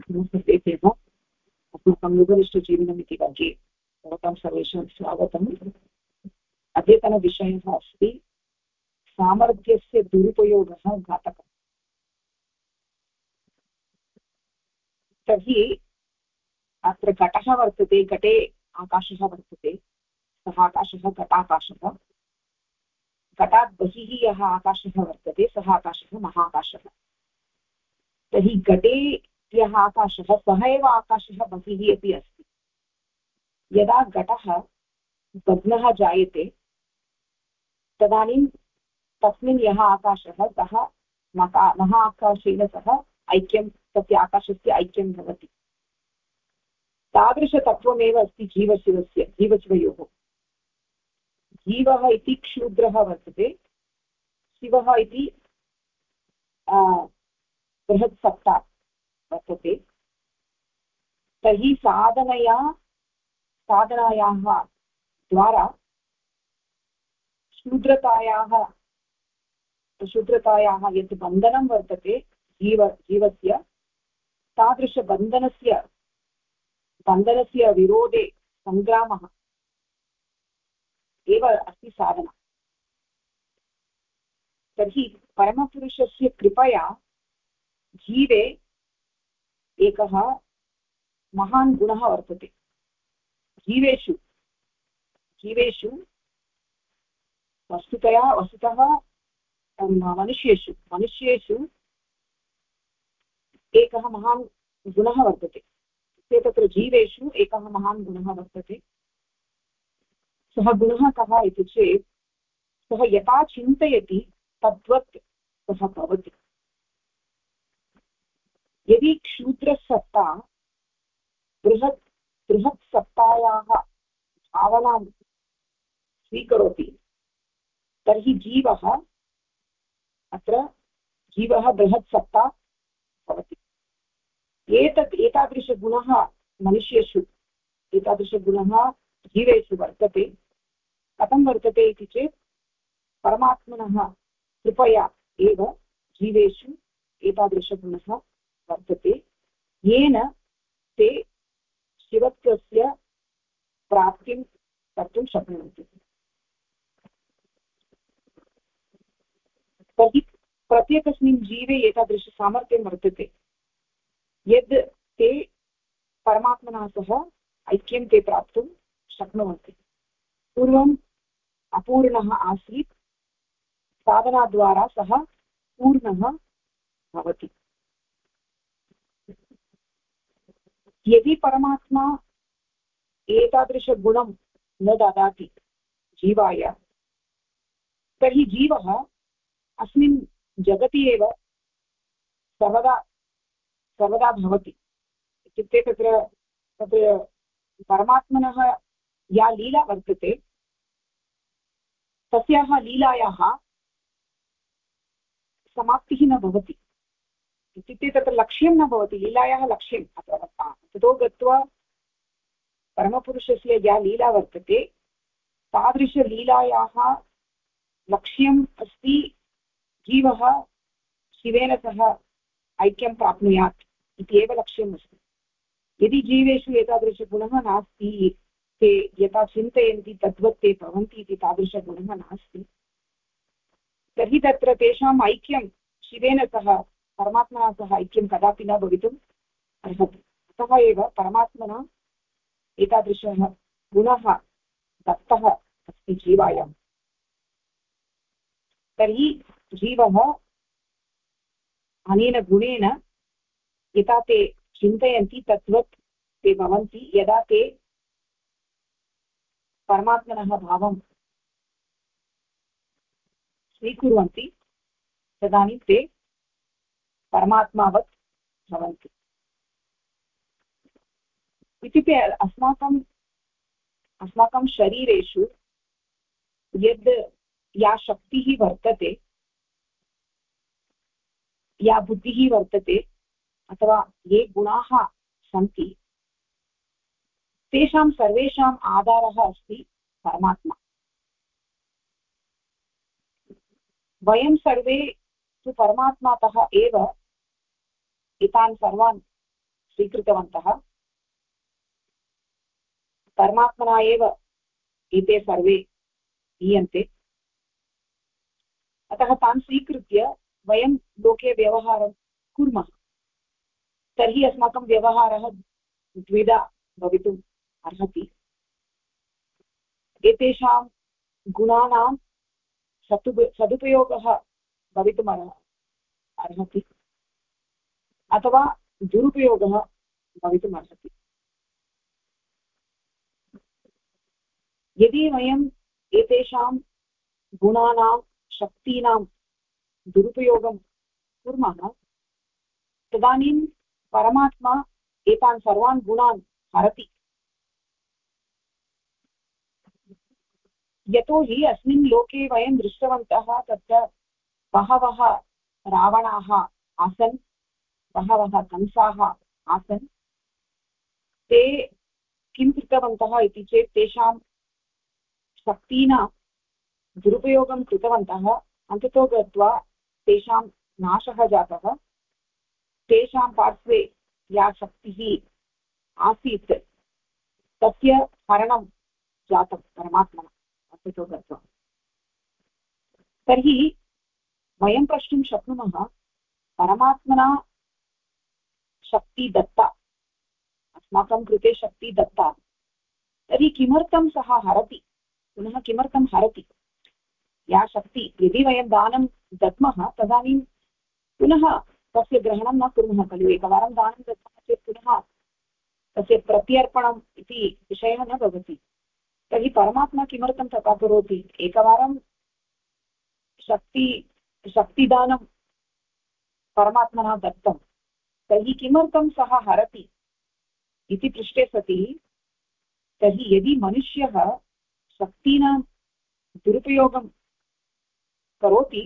नमस्ते तेन अस्माकं योगनिष्ठजीवनम् इति वर्गे भवतां सर्वेषां स्वागतम् अद्यतनविषयः अस्ति सामर्थ्यस्य दुरुपयोगः घातकः तर्हि अत्र घटः वर्तते घटे आकाशः वर्तते सः आकाशः घटाकाशः घटात् बहिः यः आकाशः वर्तते सः आकाशः महाकाशः तर्हि घटे यः आकाशः सः एव आकाशः बहिः अपि अस्ति। यदा घटः भग्नः जायते, तदानीं तस्मिन् यः आकाशः, सः महा आकाशेन सह ऐक्यं, तस्य आकाशस्य ऐक्यं भवति। तादृशतत्त्वमेव अस्ति जीवशिवस्य, जीवशिवयोः। जीवः इति क्षूद्रः वर्तते, शिवः इति बृहत्सत्ता वर्तते। तर्हि साधनया, साधनायाः द्वारा शूद्रतायाः शूद्रतायाः यत् बन्धनं वर्तते, जीव, जीवस्य, तादृशबन्धनस्य, बन्धनस्य विरोधे सङ्ग्रामः, एव अस्ति साधना। तर्हि परमपुरुषस्य कृपया जीवे एकः महान् गुणः वर्तते। जीवेषु जीवेषु वस्तुतया वस्तुतः मनुष्येषु मनुष्येषु एकः महान् गुणः वर्तते। ते तत्र जीवेषु एकः महान् गुणः वर्तते। सः गुणः कः इति चेत्, सः यथा चिन्तयति तद्वत् सः भवति। यदि क्षूद्रसत्ता बृहत् बृहत् सत्तायाः भावनां स्वीकरोति, तर्हि जीवः अत्र, जीवः बृहत् सत्ता भवति। एतत्, एतादृशगुणः मनुष्येषु, एतादृशगुणः जीवेषु वर्तते। कथं वर्तते इति चेत्, परमात्मनः कृपया एव जीवेषु एतादृशगुणः वर्तते। येन ते शिवत्वस्य प्राप्तिं कर्तुं शक्नुवन्ति। तर्हि प्रत्येकस्मिन् जीवे एतादृशसामर्थ्यं वर्तते। यद् ते परमात्मना सह ऐक्यं ते प्राप्तुं शक्नुवन्ति। पूर्वम् अपूर्णः आसीत्, साधनाद्वारा सः पूर्णः भवति। यदि परमात्मा एतादृशगुणं न ददाति जीवाय, तर्हि जीवः अस्मिन् जगति एव सर्वदा सर्वदा भवति। इत्युक्ते तत्र तत्र परमात्मनः या लीला वर्तते, तस्याः लीलायाः समाप्तिः न भवति। इत्युक्ते तत्र लक्ष्यं न भवति, लीलायाः लक्ष्यम् अत्र ततो गत्वा परमपुरुषस्य या लीला वर्तते, तादृशलीलायाः लक्ष्यम् अस्ति, जीवः शिवेन सह ऐक्यं प्राप्नुयात् इति एव लक्ष्यम् अस्ति। यदि जीवेषु एतादृशगुणः नास्ति, ते यथा चिन्तयन्ति तद्वत् ते भवन्ति इति तादृशगुणः नास्ति, तर्हि तत्र तेषाम् ऐक्यं शिवेन सह परमात्मना सह ऐक्यं कदापि न भवितुम् अर्हति। अतः एव परमात्मना एतादृशः गुणः दत्तः अस्ति जीवायाम्। तर्हि जीवः अनेन गुणेन यथा ते चिन्तयन्ति तद्वत् ते भवन्ति, यदा ते परमात्मनः भावं स्वीकुर्वन्ति, तदानीं ते परमात्मावत् भवन्ति। इत्युक्ते अस्माकम् अस्माकं शरीरेषु यद् या शक्तिः वर्तते, या बुद्धिः वर्तते, अथवा ये गुणाः सन्ति, तेषां सर्वेषाम् आधारः अस्ति परमात्मा। वयं सर्वे तु परमात्मातः एव एतान् सर्वान् स्वीकृतवन्तः। परमात्मना एव एते सर्वे हीयन्ते अतः तान् स्वीकृत्य वयं लोके व्यवहारं कुर्मः। तर्हि अस्माकं व्यवहारः द्विधा भवितुम् अर्हति। एतेषां गुणानां सदुप, सदुपयोगः भवितुम् अर्हति। अथवा दुरुपयोगः भवितुम् अर्हति। यदि वयम् एतेषां गुणानां, शक्तीनां दुरुपयोगं कुर्मः, तदानीं परमात्मा एतान् सर्वान् गुणान् हरति। यतोहि अस्मिन् लोके वयं दृष्टवन्तः तत्र बहवः रावणाः आसन्। बहवः कंसाः आसन्। ते किं कृतवन्तः इति चेत् तेषां शक्तीनां दुरुपयोगं कृतवन्तः। अन्ततो गत्वा तेषां नाशः जातः। तेषां पार्श्वे या शक्तिः आसीत्, तस्य हरणं जातं परमात्मना अन्ततो गत्वा। तर्हि वयं प्रष्टुं शक्नुमः, परमात्मना शक्ति दत्ता। अस्माकं कृते शक्ति दत्ता। तर्हि किमर्थं सः हरति? पुनः किमर्थं हरति? या शक्ति, यदि वयं दानं दद्मः, तदानीं पुनः तस्य ग्रहणं न कुर्मः खलु। एकवारं दानं दद्मः चेत् पुनः तस्य प्रत्यर्पणम् इति विषयः न भवति। तर्हि परमात्मा किमर्थं तथा करोति? एकवारं शक्ति, शक्तिदानं परमात्मना दत्तं तर्हि किमर्थं सः हरति? इति पृष्टे सति। तर्हि यदि मनुष्यः शक्तीनां दुरुपयोगं करोति,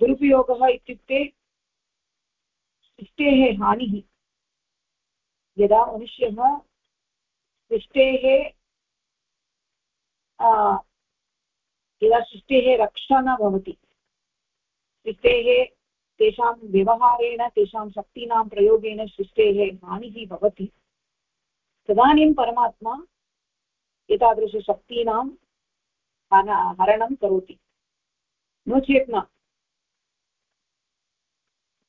दुरुपयोगः इत्युक्ते सृष्टेः हानिः, यदा मनुष्यः सृष्टेः यदा सृष्टेः रक्षा न भवति, सृष्टेः तेषां व्यवहारेण, तेषां शक्तीनां प्रयोगेण सृष्टेः हानिः भवति। तदानीं परमात्मा एतादृशशक्तीनां हरणं करोति। नो चेत् न।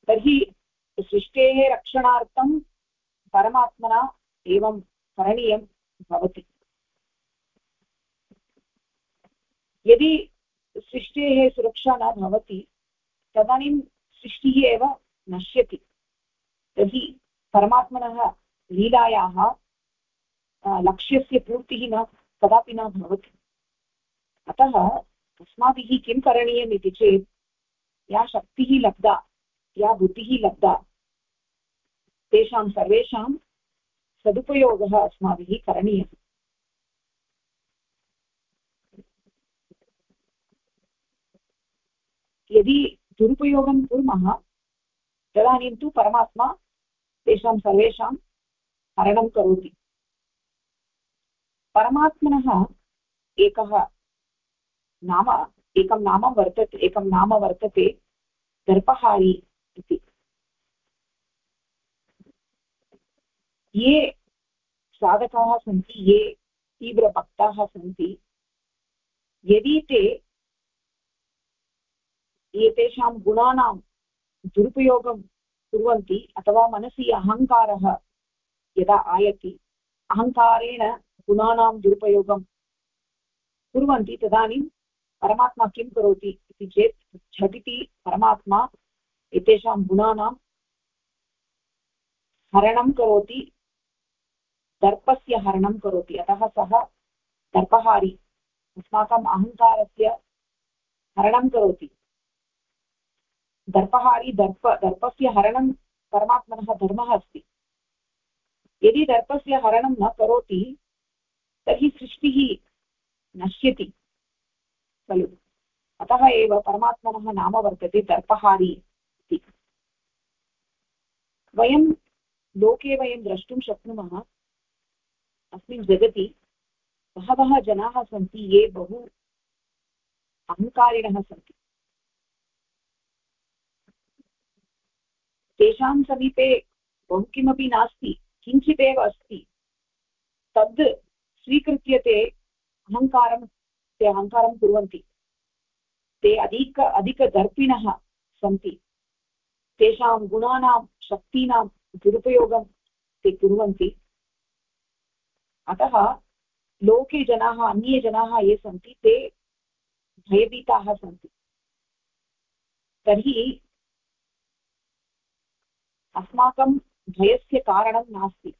तर्हि सृष्टेः रक्षणार्थं परमात्मना एवं करणीयं भवति। यदि सृष्टेः सुरक्षा न भवति, तदानीं सृष्टिः एव नश्यति। तर्हि परमात्मनः लीलायाः लक्ष्यस्य पूर्तिः न, कदापि न भवति। अतः अस्माभिः किं करणीयम् इति चेत्, या शक्तिः लब्धा, या बुद्धिः लब्धा, तेषां सर्वेषां सदुपयोगः अस्माभिः करणीयः। यदि दुरुपयोगं कुर्मः। तदानीं तु परमात्मा तेषां सर्वेषां हरणं करोति। परमात्मनः एकः नाम, एकं नाम वर्तते, एकं नाम वर्तते दर्पहारी इति। ये साधकाः सन्ति, ये तीव्रभक्ताः सन्ति, यदि ते एतेषां गुणानां दुरुपयोगं कुर्वन्ति अथवा मनसि अहङ्कारः यदा आयति, अहङ्कारेण गुणानां दुरुपयोगं कुर्वन्ति, तदानीं परमात्मा किं करोति इति चेत् झटिति परमात्मा एतेषां गुणानां हरणं करोति, दर्पस्य हरणं करोति, अतः सः दर्पहारी, अस्माकम् अहङ्कारस्य हरणं करोति। दर्पहारी दर्प, दर्पस्य हरणं परमात्मनः धर्मः अस्ति। यदि दर्पस्य हरणं न करोति, तर्हि सृष्टिः नश्यति। खलु। अतः एव परमात्मनः नाम वर्तते दर्पहारी इति। वयं लोके वयं द्रष्टुं शक्नुमः, अस्मिन् जगति बहवः जनाः सन्ति, ये बहु अहङ्कारिणः सन्ति। तेषां समीपे बहु किमपि नास्ति, किञ्चिदेव अस्ति। तद् स्वीकृत्य ते अहङ्कारं ते अहङ्कारं कुर्वन्ति। ते अधिक, अधिकदर्पिणः सन्ति। तेषां गुणानां, शक्तीनां दुरुपयोगं ते कुर्वन्ति। अतः लोके जनाः, अन्ये जनाः ये सन्ति, ते भयभीताः सन्ति। तर्हि अस्माकं भयस्य कारणं नास्ति।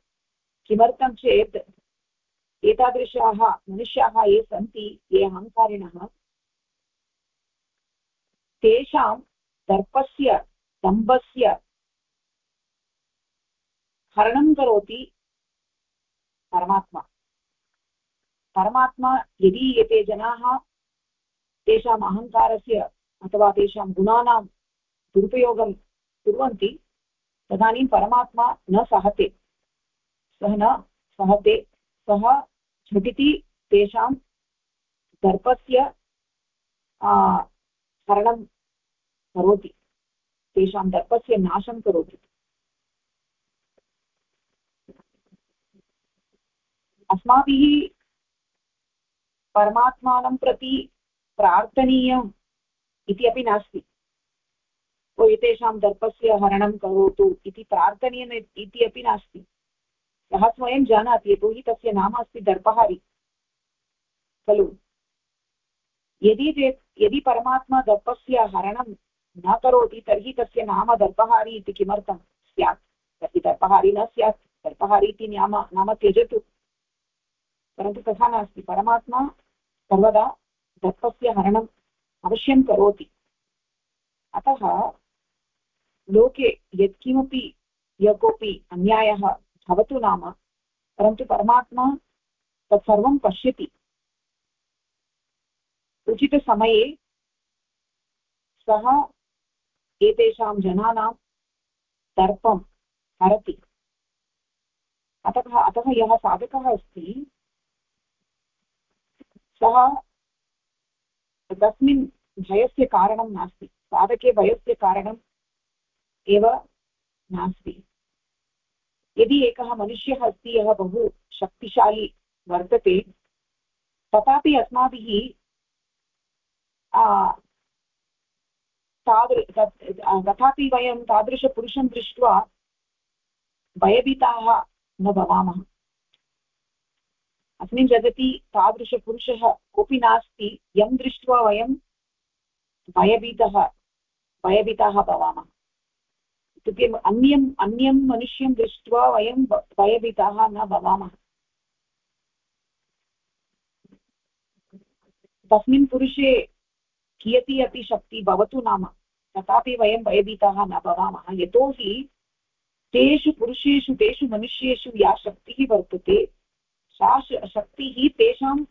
किमर्थं चेत् एतादृशाः मनुष्याः ये सन्ति, ये अहङ्कारिणः, तेषां दर्पस्य, दम्भस्य हरणं करोति परमात्मा। परमात्मा यदि एते जनाः तेषाम् अहङ्कारस्य अथवा तेषां गुणानां दुरुपयोगं कुर्वन्ति तदानीं परमात्मा न सहते। सः न सहते। सः झटिति तेषां दर्पस्य हरणं करोति। तेषां दर्पस्य नाशं करोति। अस्माभिः परमात्मानं प्रति प्रार्थनीयम् इति अपि नास्ति। ओ एतेषां दर्पस्य हरणं करोतु इति प्रार्थनीयम् इति अपि नास्ति। सः स्वयं जानाति, यतोहि तस्य नाम अस्ति दर्पहारि। खलु? यदि ते, यदि परमात्मा दर्पस्य हरणं न करोति, तर्हि तस्य नाम दर्पहारि इति किमर्थं स्यात्? तर्हि दर्पहारि न स्यात्। दर्पहारि इति नाम नाम त्यजतु। परन्तु तथा नास्ति। परमात्मा सर्वदा दत्तस्य हरणम् अवश्यं करोति। अतः लोके यत्किमपि यः कोऽपि अन्यायः भवतु नाम, परन्तु परमात्मा तत्सर्वं पश्यति। उचितसमये सः एतेषां जनानां दर्पं हरति अतः अतः यः साधकः अस्ति, सः तस्मिन् भयस्य कारणं नास्ति। साधके भयस्य कारणम् एव नास्ति। यदि एकः मनुष्यः अस्ति, यः बहु शक्तिशाली वर्तते, तथापि अस्माभिः तादृ तथापि वयं तादृशपुरुषं दृष्ट्वा भयभीताः न भवामः। अस्मिन् जगति तादृशपुरुषः कोऽपि नास्ति, यं दृष्ट्वा वयं भयभीतः, भयभीताः भवामः। इत्युक्ते अन्यम् अन्यं मनुष्यं दृष्ट्वा वयं भयभीताः न भवामः। तस्मिन् पुरुषे कियती अपि शक्ति भवतु नाम, तथापि वयं भयभीताः न भवामः। यतोहि तेषु पुरुषेषु, तेषु मनुष्येषु या शक्तिः वर्तते, सा शक्तिः तेषां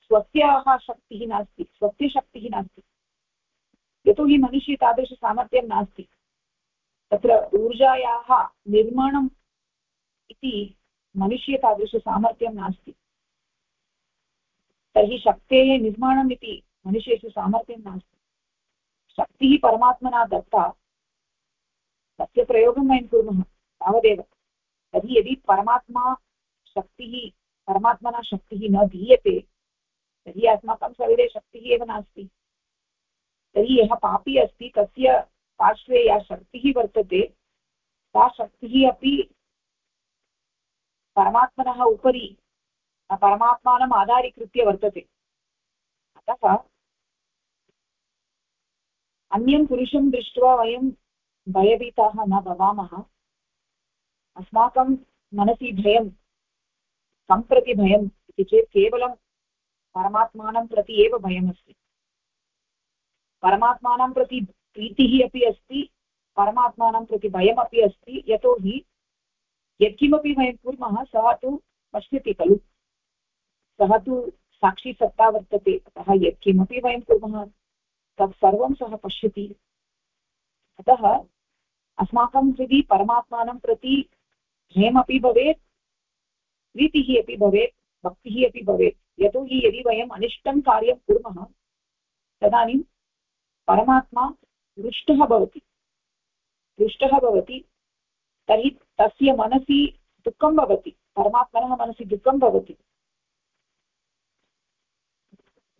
स्वस्याः शक्तिः नास्ति स्वस्य शक्तिः नास्ति। यतोहि मनुष्ये तादृशसामर्थ्यं नास्ति। तत्र ऊर्जायाः निर्माणम् इति मनुष्ये तादृशसामर्थ्यं नास्ति। तर्हि शक्तेः निर्माणम् इति मनुष्येषु सामर्थ्यं नास्ति। शक्तिः परमात्मना दत्ता, तस्य प्रयोगं वयं कुर्मः तावदेव। तर्हि यदि परमात्मा शक्तिः, परमात्मना शक्तिः न दीयते, तर्हि अस्माकं शरीरे शक्तिः एव नास्ति। तर्हि यः पापी अस्ति, तस्य पार्श्वे या शक्तिः वर्तते, सा शक्तिः अपि परमात्मनः उपरि परमात्मानम् आधारीकृत्य वर्तते। अतः अन्यं पुरुषं दृष्ट्वा वयं भयभीताः न भवामः। अस्माकं मनसि भयं कं प्रति भयम् इति चेत् केवलं परमात्मानं प्रति एव भयमस्ति। परमात्मानं प्रति प्रीतिः अपि अस्ति, परमात्मानं प्रति भयमपि अस्ति यतोहि यत्किमपि वयं कुर्मः, सः तु पश्यति खलु। सः तु साक्षीसत्ता वर्तते, अतः यत्किमपि वयं कुर्मः, तत् सर्वं सः पश्यति। अतः अस्माकं हृदि परमात्मानं प्रति भयमपि भवेत्, प्रीतिः अपि भवेत्, भक्तिः अपि भवेत्। यतोहि यदि वयम् अनिष्टं कार्यं कुर्मः, तदानीं परमात्मा रुष्टः भवति। रुष्टः भवति, तर्हि तस्य मनसि दुःखं भवति, परमात्मनः मनसि दुःखं भवति।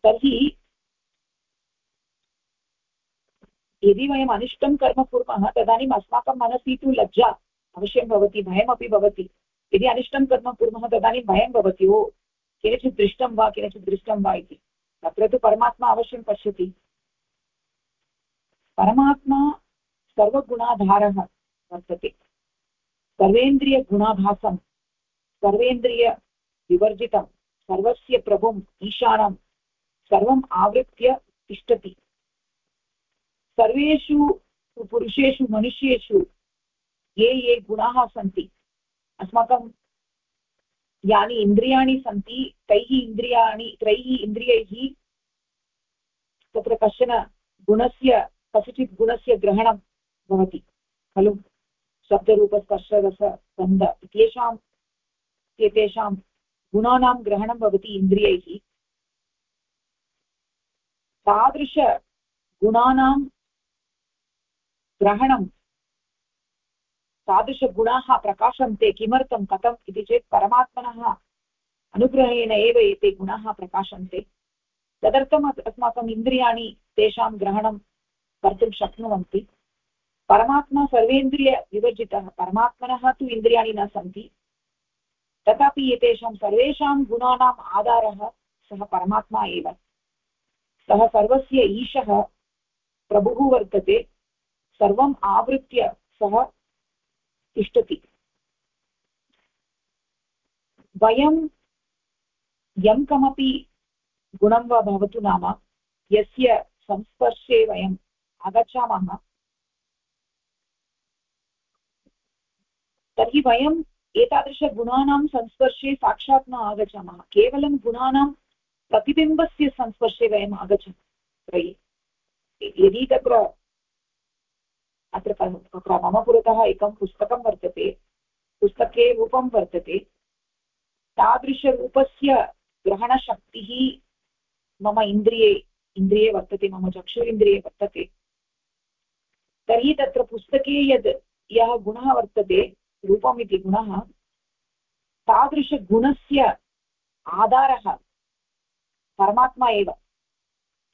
तर्हि यदि वयम् अनिष्टं कर्म कुर्मः, तदानीम् अस्माकं मनसि तु लज्जा अवश्यं भवति, भयमपि भवति। यदि अनिष्टं कर्म कुर्मः तदानीं भयं भवति, ओ, केनचित् दृष्टं वा, केनचित् दृष्टं वा इति। तत्र तु परमात्मा अवश्यं पश्यति। परमात्मा सर्वगुणाधारः वर्तते। सर्वेन्द्रियगुणाभासं सर्वेन्द्रियविवर्जितं सर्वस्य प्रभुम् ईशानं, सर्वम् आवृत्य तिष्ठति। सर्वेषु पुरुषेषु मनुष्येषु ये ये गुणाः सन्ति, अस्माकं यानि इन्द्रियाणि सन्ति, तैः इन्द्रियाणि, त्रैः इन्द्रियैः तत्र कश्चन गुणस्य कस्यचित् गुणस्य ग्रहणं भवति, खलु? शब्दरूपस्पर्शरसगन्ध इत्येषाम् एतेषां गुणानां ग्रहणं भवति इन्द्रियैः। तादृशगुणानां ग्रहणं तादृशगुणाः प्रकाशन्ते किमर्थं कथम् इति चेत् परमात्मनः अनुग्रहेण एव एते गुणाः प्रकाशन्ते। तदर्थम् अस्माकम् इन्द्रियाणि तेषां ग्रहणं कर्तुं शक्नुवन्ति। परमात्मा सर्वेन्द्रियविवर्जितः परमात्मनः तु इन्द्रियाणि न सन्ति। तथापि एतेषां सर्वेषां गुणानाम् आधारः सः परमात्मा एव। सः सर्वस्य ईशः, प्रभुः वर्तते। सर्वम् आवृत्य सः तिष्ठति। वयं यं कमपि गुणं वा भवतु नाम। यस्य संस्पर्शे वयम् आगच्छामः। तर्हि वयम् एतादृशगुणानां संस्पर्शे साक्षात् न आगच्छामः। केवलं गुणानां प्रतिबिम्बस्य संस्पर्शे वयम् आगच्छामः। यदि तत्र अत्र तत्र मम पुरतः एकं पुस्तकं वर्तते, पुस्तके रूपं वर्तते, तादृशरूपस्य ग्रहणशक्तिः मम इन्द्रिये इन्द्रिये वर्तते, मम चक्षु इन्द्रिये वर्तते। तर्हि तत्र पुस्तके यद् यः गुणः वर्तते रूपम् इति गुणः, तादृशगुणस्य आधारः परमात्मा एव।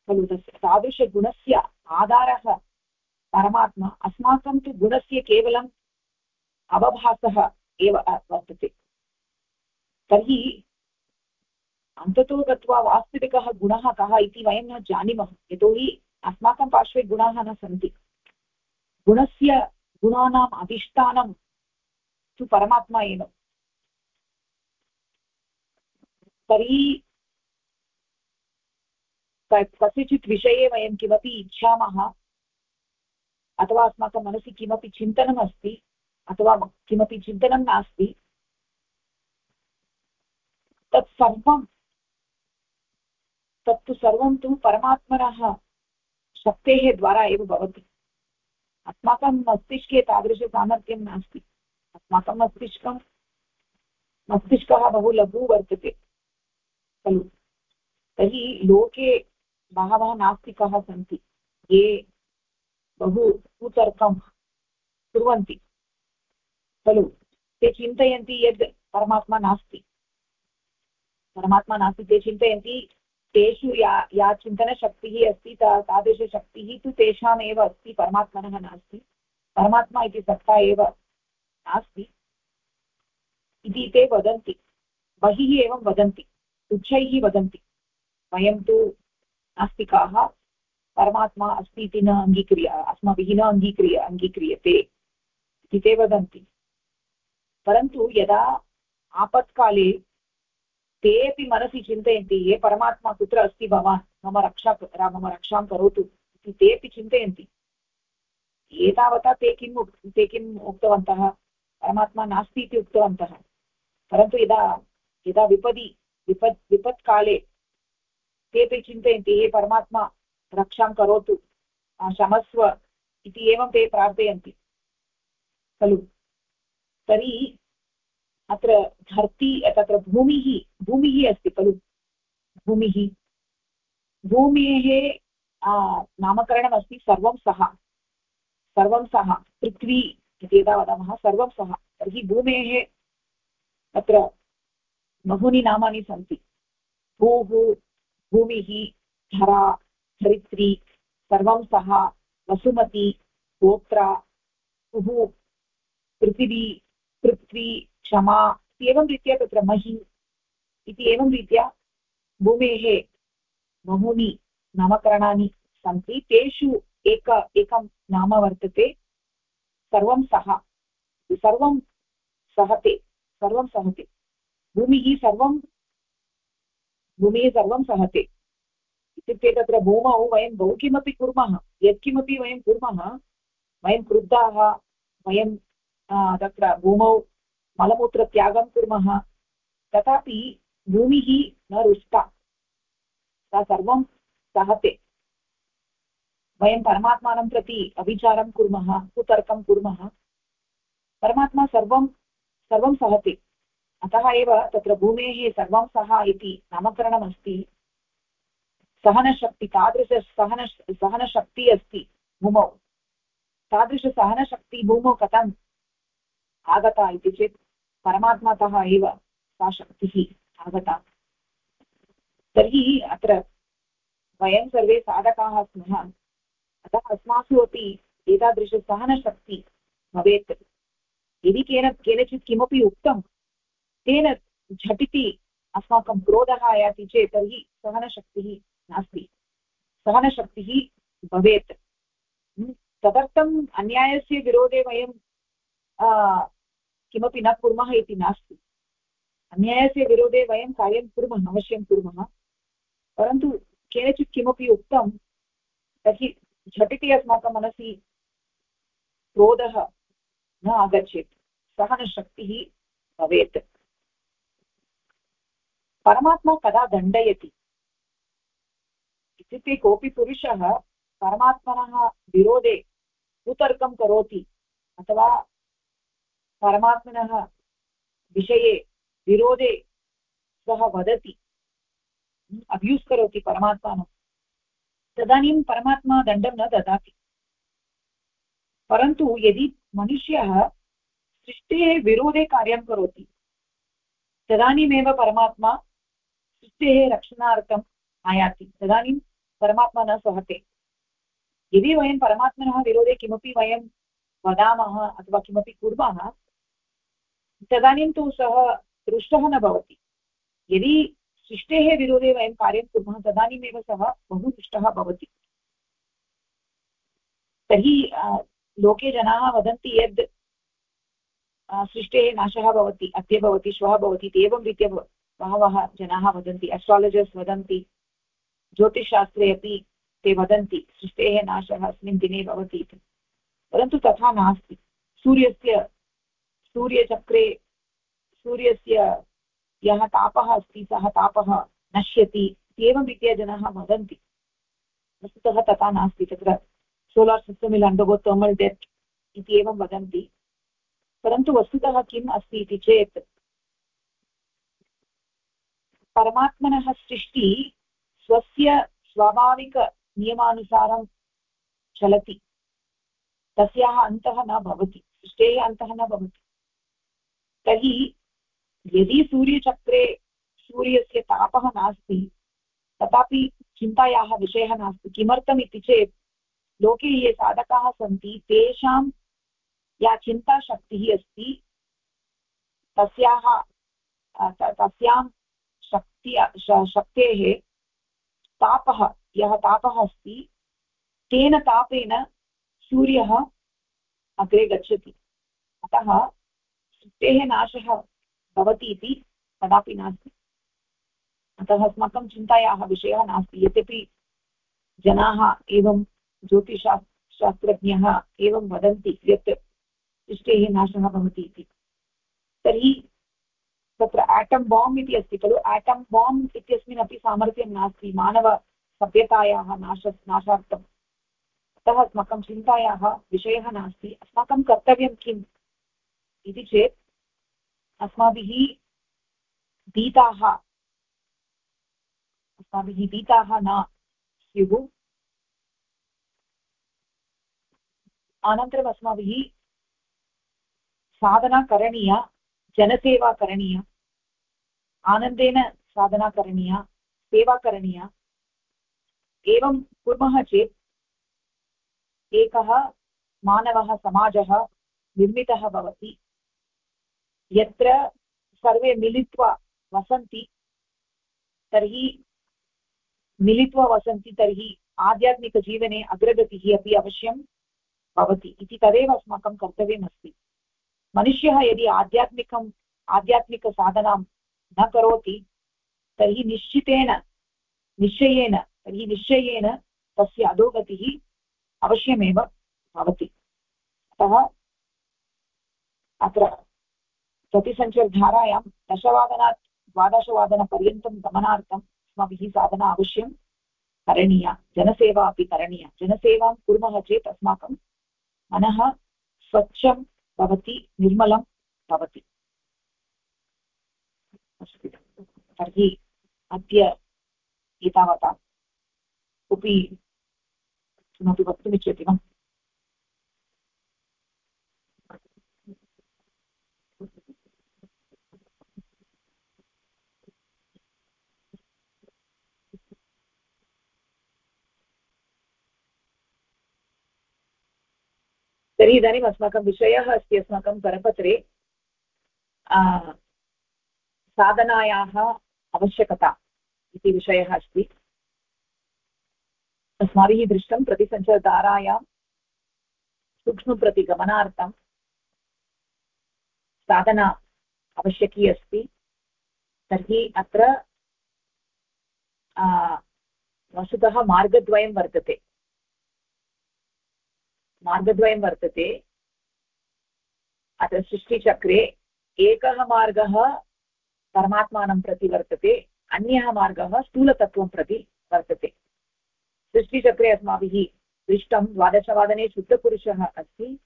खलु तस्य तादृशगुणस्य आधारः परमात्मा। अस्माकं तु गुणस्य केवलम् अवभासः एव वर्तते। तर्हि अन्ततो गत्वा वास्तविकः गुणः कः इति वयं न जानीमः। यतोहि अस्माकं पार्श्वे गुणाः न सन्ति। गुणस्य गुणानाम् अधिष्ठानं तु परमात्मा एव। तर्हि कस्यचित् विषये वयं किमपि इच्छामः, अथवा अस्माकं मनसि किमपि चिन्तनम् अस्ति, अथवा किमपि चिन्तनं नास्ति, तत् सर्वं, तत्तु सर्वं तु परमात्मनः शक्तेः द्वारा एव भवति। अस्माकं मस्तिष्के तादृशसामर्थ्यं नास्ति। अस्माकं मस्तिष्कं मस्तिष्कः बहु लघु वर्तते, खलु। तर्हि लोके बहवः नास्तिकाः सन्ति, ये बहु कुतर्कं कुर्वन्ति, खलु। ते चिन्तयन्ति यद् परमात्मा नास्ति। परमात्मा नास्ति, ते चिन्तयन्ति तेषु या या चिन्तनशक्तिः अस्ति, ता, तादृशशक्तिः तु तेषामेव अस्ति, परमात्मनः नास्ति। परमात्मा इति सत्ता एव नास्ति। इति ते वदन्ति। बहिः एवं वदन्ति। उच्चैः वदन्ति। वयं तु नास्तिकाः। परमात्मा अस्ति इति न अङ्गीक्रिय, अस्माभिः न अङ्गीक्रिय, अङ्गीक्रियते इति ते वदन्ति। परन्तु यदा आपत्काले ते अपि मनसि चिन्तयन्ति, ये परमात्मा कुत्र अस्ति भवान्? मम रक्षा मम रक्षां करोतु इति ते अपि चिन्तयन्ति। एतावता ते किम् ते किम् उक्तवन्तः? परमात्मा नास्ति इति उक्तवन्तः। परन्तु यदा यदा विपदि विपत् विपत्काले ते अपि चिन्तयन्ति ये परमात्मा, रक्षां करोतु क्षमस्व इति एवं ते प्रार्थयन्ति। खलु? तर्हि अत्र धर्ती, तत्र भूमिः भूमिः अस्ति खलु। भूमिः। भूमेः नामकरणमस्ति सर्वं सः। सर्वं सः। पृथ्वी इति यदा वदामः, सर्वं सः। तर्हि भूमेः तत्र बहूनि नामानि सन्ति। भूः, भूमिः, धरा, धरित्री, सर्वं सः। वसुमती, गोत्रा कुः पृथिवी पृथ्वी, क्षमा एवं रीत्या तत्र महि, इति एवं रीत्या भूमेः बहूनि नामकरणानि सन्ति। तेषु एक, एकं नाम वर्तते, सर्वं सः सर्वं सहते सर्वं सहते। भूमिः सर्वं भूमिः सर्वं सहते। इत्युक्ते तत्र भूमौ वयं बहु किमपि कुर्मः, यत्किमपि वयं कुर्मः, वयं क्रुद्धाः, वयं तत्र भूमौ मलमूत्रत्यागं कुर्मः। तथापि भूमिः न रुष्टा। सा सर्वं सहते। वयं परमात्मानं प्रति अभिचारं कुर्मः, कुतर्कं कुर्मः। परमात्मा सर्वं सर्वं सहति। अतः एव तत्र भूमेः सर्वं सः इति नामकरणमस्ति। सहनशक्ति तादृशसहन सहनशक्तिः अस्ति भूमौ। तादृशसहनशक्ति भूमौ कथम्? आगता इति चेत् परमात्मातः एव सा शक्तिः आगता। तर्हि अत्र वयं सर्वे साधकाः स्मः। अतः अस्मासु अपि एतादृशसहनशक्ति भवेत्। यदि केन, केनचित् किमपि उक्तं, तेन झटिति अस्माकं क्रोधः आयाति चेत् तर्हि सहनशक्तिः नास्ति। सहनशक्तिः भवेत्। तदर्थम् अन्यायस्य विरोधे वयं किमपि न कुर्मः इति नास्ति। अन्यायस्य विरोधे वयं कार्यं कुर्मः, अवश्यं कुर्मः। परन्तु केनचित् किमपि उक्तं, तर्हि झटिति अस्माकं मनसि क्रोधः न आगच्छेत् सहनशक्तिः भवेत्। परमात्मा कदा दण्डयति? इत्युक्ते कोऽपि पुरुषः परमात्मनः विरोधे कुतर्कं करोति अथवा परमात्मनः विषये विरोधे सः वदति अब्यूस् करोति परमात्मानं। तदानीं परमात्मा दण्डं न ददाति। परन्तु यदि मनुष्यः सृष्टेः विरोधे कार्यं करोति, तदानीमेव परमात्मा सृष्टेः रक्षणार्थम् आयाति। तदानीं परमात्मा न सहते। यदि वयं परमात्मनः विरोधे किमपि वयं वदामः अथवा किमपि कुर्मः तदानीं तु सः रुष्टः न भवति। यदि सृष्टेः विरोधे वयं कार्यं कुर्मः, तदानीमेव सः बहु दुष्टः भवति। तर्हि लोके जनाः वदन्ति यद् सृष्टेः नाशः भवति, अद्य भवति, श्वः भवति एवं रीत्या बहवः जनाः वदन्ति एस्ट्रालजर्स् वदन्ति, ज्योतिषशास्त्रे अपि ते वदन्ति, सृष्टेः नाशः अस्मिन् दिने भवति इति। परन्तु तथा नास्ति। सूर्यस्य सूर्यचक्रे सूर्यस्य यः तापः अस्ति, सः तापः नश्यति, इत्येवं रीत्या जनाः वदन्ति। वस्तुतः तथा नास्ति, तत्र solar system will undergo thermal death इति एवं वदन्ति। परन्तु वस्तुतः किम् अस्ति इति चेत्, परमात्मनः सृष्टि स्वस्य स्वाभाविकनियमानुसारं चलति। तस्याः अन्तः न भवति, सृष्टेः अन्तः न भवति। तर्हि यदि सूर्यचक्रे सूर्यस्य तापः नास्ति, तथापि चिन्तायाः विषयः नास्ति, किमर्थम् इति चेत् लोके ये साधकाः सन्ति, तेषां या चिन्ताशक्तिः अस्ति, तस्याः तस्यां शक्ति शक्तेः तापः, यः तापः अस्ति, तेन तापेन सूर्यः अग्रे गच्छति। अतः सृष्टेः नाशः भवति इति कदापि नास्ति। अतः अस्माकं चिन्तायाः विषयः नास्ति। यद्यपि जनाः एवं ज्योतिषा शास्त्रज्ञः एवं वदन्ति यत् सृष्टेः नाशः भवति इति। तर्हि तत्र आटम् बाम्ब् इति अस्ति खलु। आटम् बाम्ब् इत्यस्मिन् अपि सामर्थ्यं नास्ति। मानवसभ्यतायाः नाश नाशार्थम्। अतः अस्माकं चिन्तायाः विषयः नास्ति। अस्माकं कर्तव्यं किम्? इति चेत् अस्माभिः भीताः अस्माभिः भीताः न स्युः। अनन्तरम् अस्माभिः साधना करणीया, जनसेवा करणीया, आनन्देन साधना करणीया, सेवा करणीया। एवं कुर्मः चेत् एकः मानवः, समाजः निर्मितः भवति। यत्र सर्वे मिलित्वा वसन्ति, तर्हि मिलित्वा वसन्ति, तर्हि आध्यात्मिकजीवने अग्रगतिः अपि अवश्यं भवति इति तदेव अस्माकं कर्तव्यमस्ति। मनुष्यः यदि आध्यात्मिकम् आध्यात्मिकसाधनां न करोति, तर्हि निश्चितेन, निश्चयेन, तर्हि निश्चयेन तस्य अधोगतिः अवश्यमेव भवति। अतः अत्र प्रतिसञ्चरधारायां दशवादनात् द्वादशवादनपर्यन्तं गमनार्थम् अस्माभिः साधना अवश्यं करणीया। जनसेवा अपि करणीया। जनसेवां कुर्मः चेत् अस्माकं मनः स्वच्छं भवति, निर्मलं भवति। तर्हि अद्य एतावता कोऽपि किमपि वक्तुमिच्छति वा? तर्हि इदानीम् अस्माकं विषयः अस्ति अस्माकं करपत्रे साधनायाः आवश्यकता इति विषयः अस्ति। अस्माभिः दृष्टं प्रतिसञ्चारधारायां सूक्ष्मप्रति गमनार्थं साधना आवश्यकी अस्ति। तर्हि अत्र वस्तुतः मार्गद्वयं वर्तते। मार्गद्वयं वर्तते। अत्र सृष्टिचक्रे एकः मार्गः परमात्मानं प्रति वर्तते, अन्यः मार्गः स्थूलतत्त्वं प्रति वर्तते। सृष्टिचक्रे अस्माभिः दृष्टं द्वादशवादने शुद्धपुरुषः अस्ति,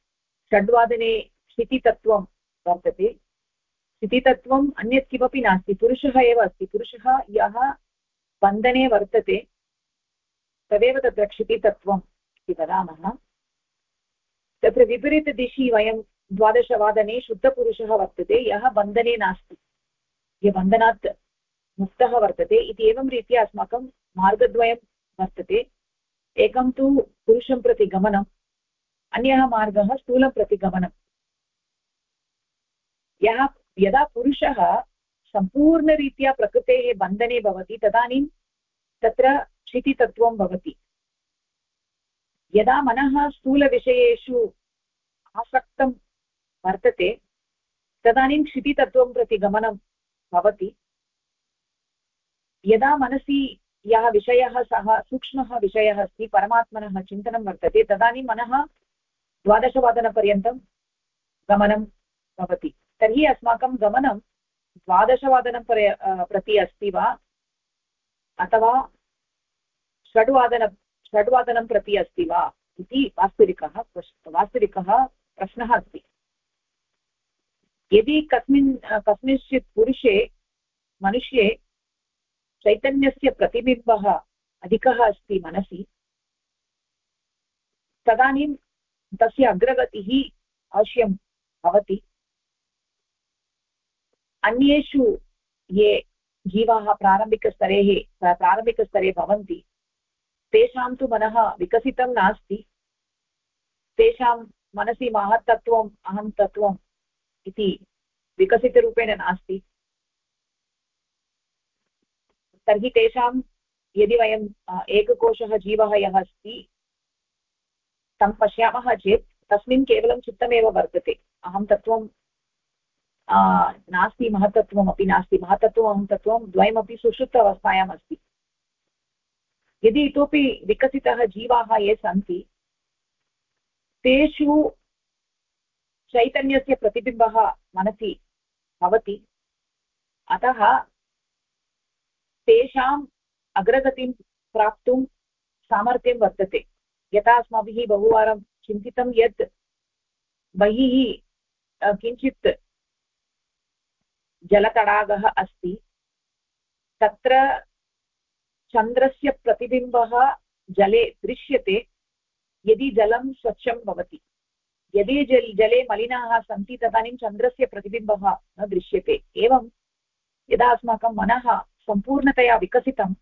षड्वादने क्षितितत्त्वं वर्तते। क्षितितत्त्वम् अन्यत् किमपि नास्ति, पुरुषः एव अस्ति। पुरुषः यः बन्धने वर्तते, तदेव तत्र क्षितितत्त्वम् इति वदामः। तत्र विपरीतदिशि वयं द्वादशवादने शुद्धपुरुषः वर्तते, यः बन्धने नास्ति। यः बन्धनात् मुक्तः वर्तते इति एवं रीत्या अस्माकं मार्गद्वयं वर्तते। एकं तु पुरुषं प्रति गमनम्, अन्यः मार्गः स्थूलं प्रति गमनम्। यः, यदा पुरुषः सम्पूर्णरीत्या प्रकृतेः बन्धने भवति, तदानीं तत्र क्षितितत्त्वं भवति। यदा मनः स्थूलविषयेषु आसक्तं वर्तते, तदानीं क्षितितत्त्वं प्रति गमनं भवति। यदा मनसि यः विषयः, सः सूक्ष्मः विषयः अस्ति, परमात्मनः चिन्तनं वर्तते, तदानीं मनः द्वादशवादनपर्यन्तं गमनं भवति। तर्हि अस्माकं गमनं द्वादशवादनं प्रति अस्ति वा? अथवा षड्वादन षड्वादनं प्रति अस्ति वा इति वास्तविकः वास्तविकः प्रश्नः अस्ति। यदि कस्मिन्, कस्मिंश्चित् पुरुषे, मनुष्ये चैतन्यस्य प्रतिबिम्बः अधिकः अस्ति मनसि, तदानीं तस्य अग्रगतिः अवश्यं भवति। अन्येषु ये जीवाः प्रारम्भिकस्तरे प्रारम्भिकस्तरे भवन्ति तेषां तु मनः विकसितं नास्ति। तेषां मनसि महत्तत्त्वम्, अहं तत्त्वम् इति विकसितरूपेण नास्ति। तर्हि तेषां यदि वयम् एककोशः जीवः यः अस्ति, तं पश्यामः चेत् तस्मिन् केवलं चित्तमेव वर्तते। अहं तत्त्वं नास्ति महत्तत्वमपि नास्ति। महत्तत्वम् अहं तत्त्वं द्वयमपि सुषुप्तवस्थायाम् अस्ति। यदि इतोपि विकसितः जीवाः ये सन्ति, तेषु चैतन्यस्य प्रतिबिम्बः मनसि भवति। अतः तेषाम् अग्रगतिं प्राप्तुं सामर्थ्यं वर्तते। यथा अस्माभिः बहुवारं चिन्तितं यत् बहिः किञ्चित् जलतडागः अस्ति, तत्र चन्द्रस्य प्रतिबिम्बः जले दृश्यते, यदि जलं स्वच्छं भवति। यदि जल, जले मलिनाः सन्ति, तदानीं चन्द्रस्य प्रतिबिम्बः न दृश्यते। एवं यदा अस्माकं मनः सम्पूर्णतया विकसितं,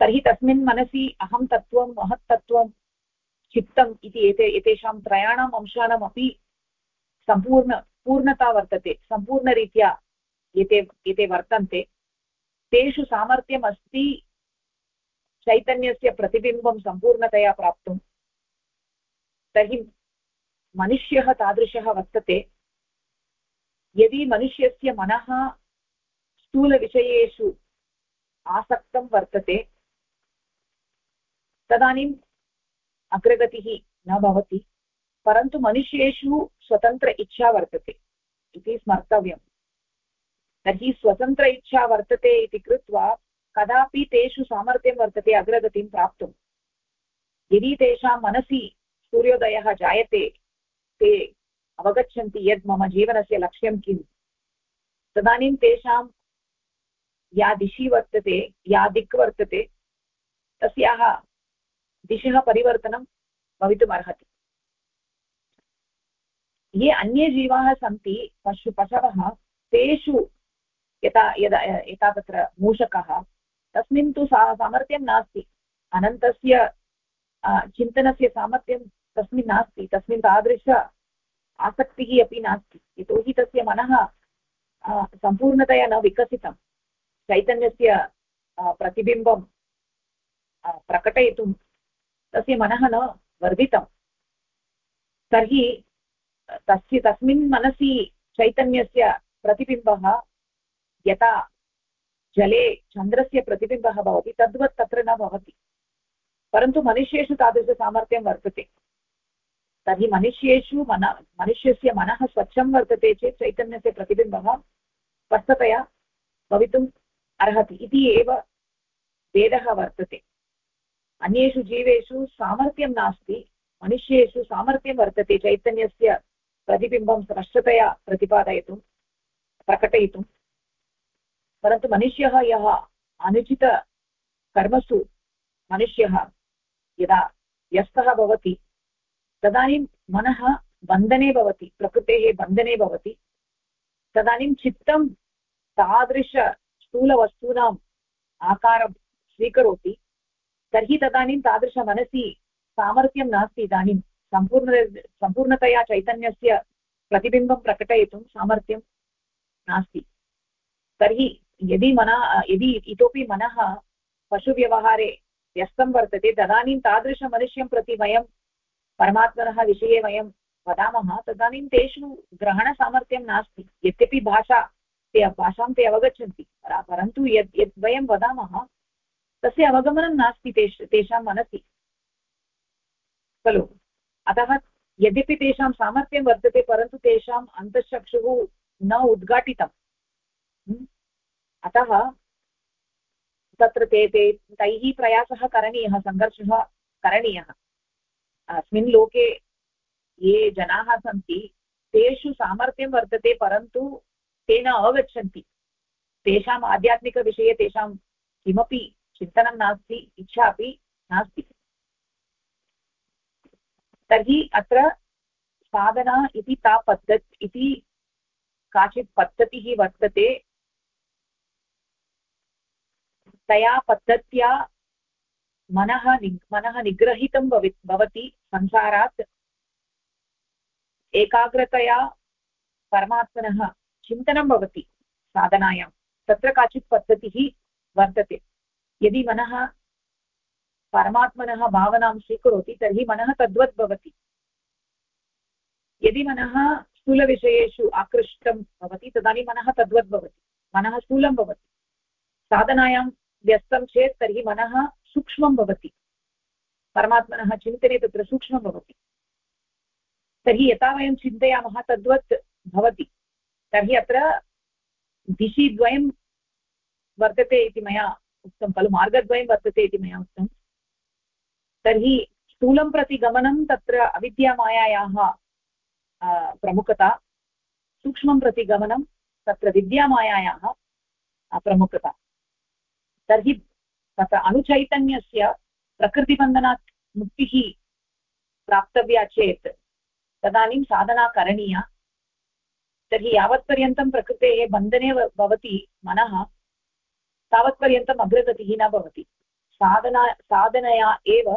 तर्हि तस्मिन् मनसि अहं तत्त्वं महत्तत्त्वं चित्तम् इति एते, एतेषां त्रयाणाम् अंशानामपि सम्पूर्ण, पूर्णता वर्तते। सम्पूर्णरीत्या एते एते वर्तन्ते। तेषु सामर्थ्यम् अस्ति चैतन्यस्य प्रतिबिम्बं सम्पूर्णतया प्राप्तुं। तर्हि मनुष्यः तादृशः वर्तते। यदि मनुष्यस्य मनः स्थूलविषयेषु आसक्तं वर्तते, तदानीम् अग्रगतिः न भवति, परन्तु मनुष्येषु स्वतन्त्र इच्छा वर्तते इति स्मर्तव्यम्। तर्हि स्वतन्त्र इच्छा वर्तते इति कृत्वा कदापि तेषु सामर्थ्यं वर्तते अग्रगतिं प्राप्तुं। यदि तेषां मनसि सूर्योदयः जायते, ते अवगच्छन्ति यद् मम जीवनस्य लक्ष्यं किम्। तदानीं तेषां या दिशि वर्तते, या दिक् वर्तते, तस्याः दिशः परिवर्तनं भवितुमर्हति। ये अन्ये जीवाः सन्ति पशु पशवः तेषु यथा यदा यथा तत्र मूषकः, तस्मिन् तु सा सामर्थ्यं नास्ति। अनन्तस्य चिन्तनस्य सामर्थ्यं तस्मिन् नास्ति, तस्मिन् तादृश आसक्तिः अपि नास्ति। यतोहि तस्य मनः सम्पूर्णतया न विकसितं। चैतन्यस्य प्रतिबिम्बं प्रकटयितुं तस्य मनः न वर्धितं। तर्हि, तस्य, तस्मिन् मनसि चैतन्यस्य प्रतिबिम्बः यथा जले चन्द्रस्य प्रतिबिम्बः भवति, तद्वत् तत्र न भवति। परन्तु मनुष्येषु तादृशसामर्थ्यं वर्तते। तर्हि मनुष्येषु मन, मनुष्यस्य मनः स्वच्छं वर्तते चेत् चैतन्यस्य प्रतिबिम्बः स्पष्टतया भवितुम् अर्हति। इति एव भेदः वर्तते। अन्येषु जीवेषु सामर्थ्यं नास्ति, मनुष्येषु सामर्थ्यं वर्तते चैतन्यस्य प्रतिबिम्बं स्पष्टतया प्रतिपादयितुं, प्रकटयितुं। परन्तु मनुष्यः यः अनुचितकर्मसु मनुष्यः यदा व्यस्तः भवति, तदानीं मनः बन्धने भवति, प्रकृतेः बन्धने भवति। तदानीं चित्तं तादृशस्थूलवस्तूनाम् आकारं स्वीकरोति, तर्हि तदानीं तादृशमनसि सामर्थ्यं नास्ति इदानीं। सम्पूर्ण, सम्पूर्णतया चैतन्यस्य प्रतिबिम्बं प्रकटयितुं सामर्थ्यं नास्ति। तर्हि यदि मनः, यदि इतोपि मनः पशुव्यवहारे व्यस्तं वर्तते, तदानीं तादृशमनुष्यं प्रति वयं, परमात्मनः विषये वयं वदामः, तदानीं तेषु ग्रहणसामर्थ्यं नास्ति। यद्यपि भाषा, ते, भाषां ते अवगच्छन्ति परन्तु यद् यद् वयं वदामः, तस्य अवगमनं नास्ति तेष, तेषां मनसि। खलु? अतः यद्यपि तेषां सामर्थ्यं वर्तते, परन्तु तेषाम् अन्तःचक्षुः न उद्घाटितम् अतः तत्र ते ते, तैः प्रयासः करणीयः, सङ्घर्षः करणीयः। अस्मिन् लोके ये जनाः सन्ति, तेषु सामर्थ्यं वर्तते, परन्तु ते न अवगच्छन्ति। तेषाम् आध्यात्मिकविषये तेषां किमपि चिन्तनं नास्ति, इच्छा अपि नास्ति। तर्हि अत्र साधना इति ता पद्धत्, इति काचित् पद्धतिः वर्तते। तया पद्धत्या मनः निग् मनः निग्रहितं भवि, भवति संसारात्। एकाग्रतया परमात्मनः चिन्तनं भवति साधनायां। तत्र काचित् पद्धतिः वर्तते। यदि मनः परमात्मनः भावनां स्वीकरोति, तर्हि मनः तद्वत् भवति। यदि मनः स्थूलविषयेषु आकृष्टं भवति, तदानीं मनः तद्वत् भवति। मनः स्थूलं भवति। साधनायां व्यस्तं चेत् तर्हि मनः सूक्ष्मं भवति। परमात्मनः चिन्तने तत्र सूक्ष्मं भवति। तर्हि यथा वयं चिन्तयामः तद्वत् भवति। तर्हि अत्र दिशि द्वयं वर्तते इति मया उक्तं, खलु मार्गद्वयं वर्तते इति मया उक्तं। तर्हि स्थूलं प्रति गमनं तत्र अविद्यामायायाः प्रमुखता। सूक्ष्मं प्रति गमनं तत्र विद्यामायायाः प्रमुखता। तर्हि तत्र अणुचैतन्यस्य प्रकृतिबन्धनात् मुक्तिः प्राप्तव्या चेत् तदानीं साधना करणीया। तर्हि यावत्पर्यन्तं प्रकृतेः बन्धने भवति मनः, तावत्पर्यन्तम् अग्रगतिः न भवति। साधना, साधनया एव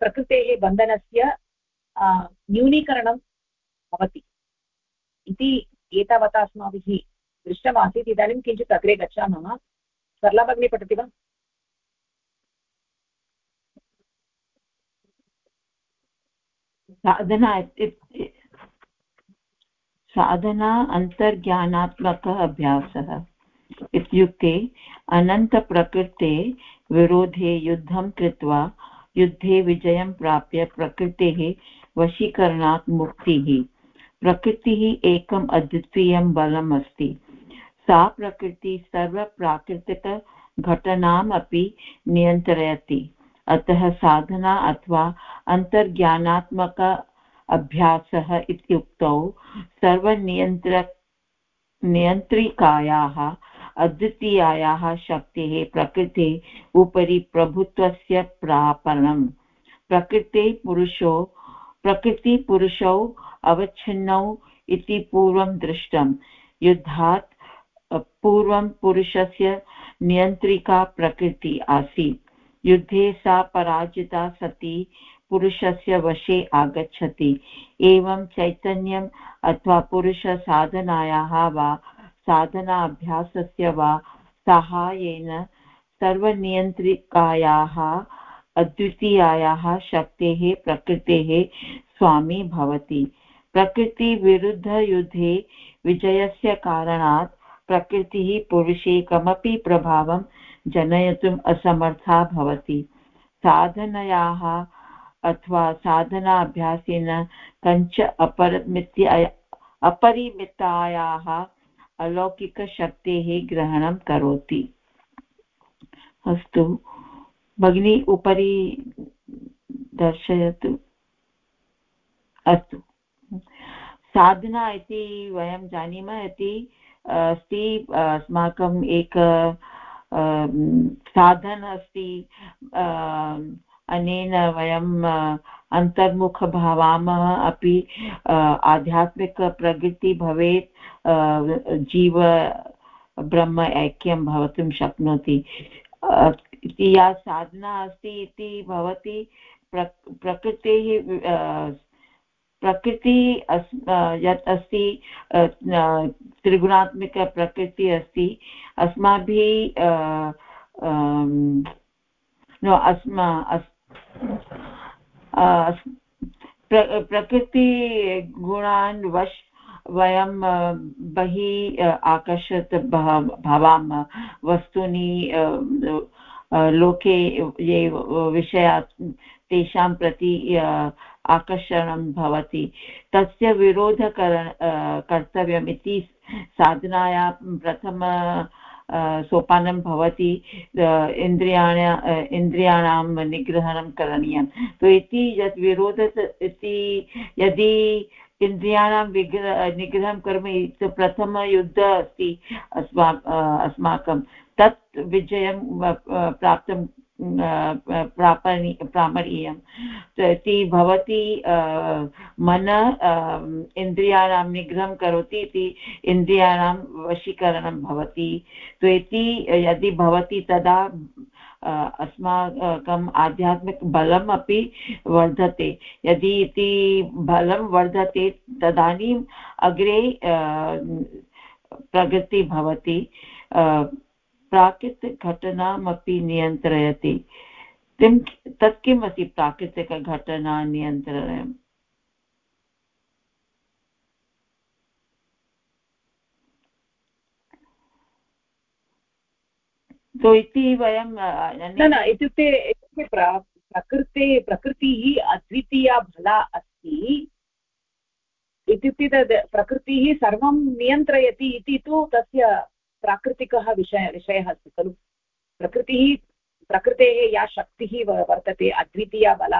प्रकृतेः बन्धनस्य न्यूनीकरणं भवति। इति एतावता अस्माभिः दृष्टमासीत्। इदानीं किञ्चित् अग्रे गच्छामः। सरला भगिनी पठति वा साधना साधना अन्तर्ज्ञानात्मकः अभ्यासः इत्युक्ते अनन्तप्रकृते विरोधे युद्धं कृत्वा युद्धे विजयं प्राप्य प्रकृतेः वशीकरणात् मुक्तिः. प्रकृतिः एकम् अद्वितीयं बलम् अस्ति। सा प्रकृतिः सर्वप्राकृतिकघटनाम् अपि नियन्त्रयति। अतः साधना अथवा अन्तर्ज्ञानात्मक अभ्यासः इत्युक्तौ सर्वनियन्त्र नियन्त्रिकायाः, अद्वितीयायाः शक्तेः प्रकृतेः उपरि प्रभुत्वस्य प्रापणम्। प्रकृते पुरुषो प्रकृतिपुरुषौ अवच्छिन्नौ इति पूर्वं दृष्टम्। युद्धात् पूर्वं पुरुषस्य नियन्त्रिका प्रकृति आसीत्। युद्धे सा पराजिता सती पुरुषस्य वशे आगच्छति। एवं चैतन्यम् अथवा पुरुषसाधनायाः वा साधनाभ्यासस्य वा साहाय्येन सर्वनियन्त्रिकायाः, अद्वितीयायाः शक्तेः, प्रकृतेः स्वामी भवति। प्रकृतिविरुद्धयुद्धे विजयस्य कारणात् प्रकृतिः पुरुषे कमपि प्रभावं जनयितुम् असमर्था भवति। साधनयाः अथवा साधनाभ्यासेन कञ्च अपरिमित्य अपरिमितायाः अलौकिकशक्तेः ग्रहणं करोति। अस्तु, भगिनी उपरि दर्शयतु। अस्तु। साधना इति वयं जानीमः। इति अस्ति अस्माकम् एक साधन अस्ति। अनेन वयं अन्तर्मुख भवामः अपि आध्यात्मिकप्रगति भवेत् जीव, ब्रह्म ऐक्यं भवितुं शक्नोति। या साधना अस्ति इति भवति प्रकृतेः प्रकृति अस् यत् अस्ति त्रिगुणात्मिकप्रकृतिः अस्ति, अस्माभिः अस्मा प्र प्रकृतिगुणान् वश् वयं बहिः आकर्षत् भवामः वस्तूनि लोके ये विषया तेषां प्रति आकर्षणं भवति। तस्य विरोधकरण कर्तव्यम् इति साधनाया प्रथम सोपानं भवति। इन्द्रियाण इन्द्रियाणां निग्रहणं करणीयं। तो इति यत् विरोध इति यदि इन्द्रियाणां विग्रह निग्रहं करोमि प्रथमयुद्धः अस्ति अस्मा अस्माकं। तत् विजयं प्राप्तं प्रापणि प्रापणीयम् इति भवती मन इन्द्रियाणां निग्रहं करोति, इति इन्द्रियाणां वशीकरणं भवति। इति, यदि भवति तदा अस्माकम् आध्यात्मिकबलम् अपि वर्धते। यदि इति बलं वर्धते, तदानीम् अग्रे प्रगति भवति। प्राकृतिकघटनामपि नियन्त्रयति। किं, तत् किम् अस्ति प्राकृतिकघटना नियन्त्रणम्? तो इति वयं न न, इत्युक्ते प्रकृते, प्रकृतिः अद्वितीया फला अस्ति। इत्युक्ते तद् प्रकृतिः सर्वं नियन्त्रयति इति तु तस्य प्राकृतिकः विषय विषयः अस्ति खलु। प्रकृतिः प्रकृतेः या शक्तिः वर्तते अद्वितीया बल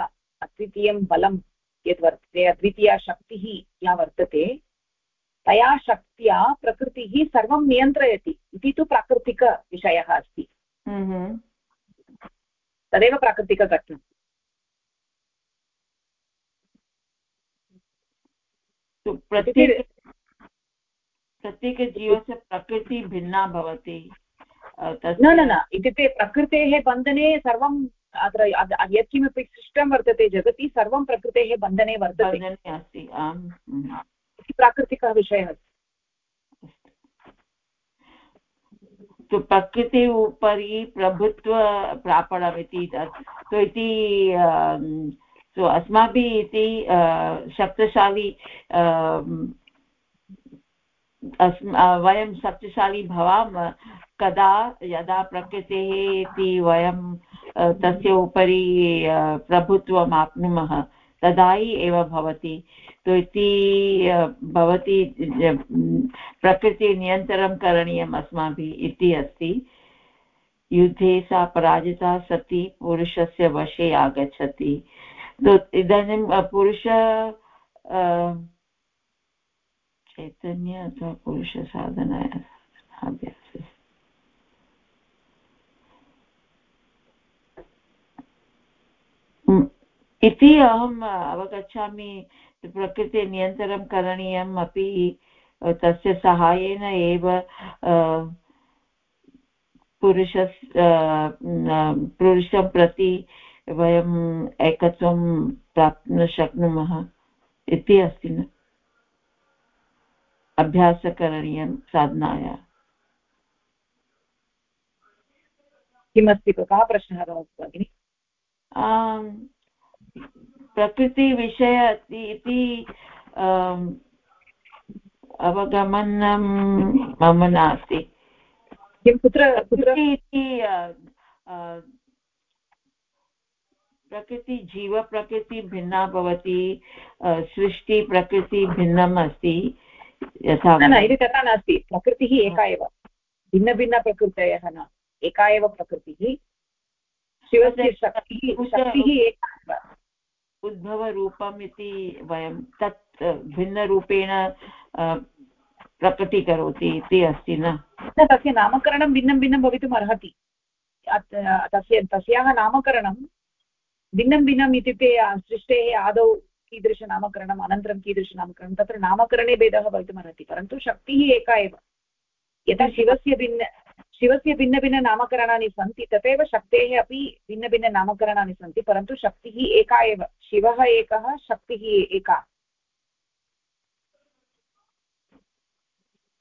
अद्वितीयं बलं यद् वर्तते अद्वितीया शक्तिः या वर्तते तया शक्त्या प्रकृतिः सर्वं नियन्त्रयति इति तु प्राकृतिकविषयः अस्ति। हम्म। तदेव प्राकृतिकघटना। प्रत्येक प्रत्येकजीवस्य प्रकृतिः भिन्ना भवति। न न न इत्युक्ते प्रकृतेः बन्धने सर्वं अत्र यत्किमपि सिस्टम् वर्तते जगति सर्वं प्रकृतेः बन्धने वर्तते। अस्ति आम् प्राकृतिकः विषयः तु प्रकृति उपरि प्रभुत्व प्रापणमिति तत्। इति सो अस्माभिः इति शक्तिशाली वयं शक्तिशाली भवामः, कदा यदा प्रकृतेः इति वयं तस्य उपरि प्रभुत्वम् आप्नुमः तदा एव भवति। तो इति भवति प्रकृतिनियन्त्रणं करणीयम् अस्माभिः इति अस्ति। युद्धे सा पराजिता सती पुरुषस्य वशे आगच्छति। तो इदानीं पुरुष चैतन्य अथवा पुरुषसाधनाय अभ्यासः इति अहम् अवगच्छामि, प्रकृतिनियन्त्रणं करणीयम्, अपि तस्य सहायेन एव पुरुषस् पुरुषं प्रति वयम् एकत्वं प्राप्तुं शक्नुमः इति अस्ति न। अभ्यासः करणीयं साधनाय। किमस्ति कः प्रश्नः भगिनि? प्रकृतिविषय इति अवगमनं मम नास्ति। किं कुत्र कुत्र? इति प्रकृति जीवप्रकृति भिन्ना भवति सृष्टिप्रकृति भिन्नम् अस्ति। यथा न इति तथा नास्ति। प्रकृतिः एका एव। भिन्नभिन्नप्रकृतयः न। एका एव प्रकृतिः। शिवस्य शक्तिः शक्तिः एका एव। उद्भवरूपम् इति वयं तत् भिन्नरूपेण प्रकटीकरोति इति अस्ति न? तस्य नामकरणं भिन्नं भिन्नं भवितुम् अर्हति। तस्य तस्याः नामकरणं भिन्नं भिन्नम् इत्युक्ते सृष्टेः आदौ कीदृशनामकरणम् अनन्तरं कीदृशनामकरणं तत्र नामकरणे भेदः भवितुमर्हति परन्तु शक्तिः एका एव। यथा शिवस्य भिन्न, शिवस्य भिन्नभिन्ननामकरणानि सन्ति, तथैव शक्तेः अपि भिन्नभिन्ननामकरणानि सन्ति, परन्तु शक्तिः एका एव। शिवः एकः, शक्तिः एका।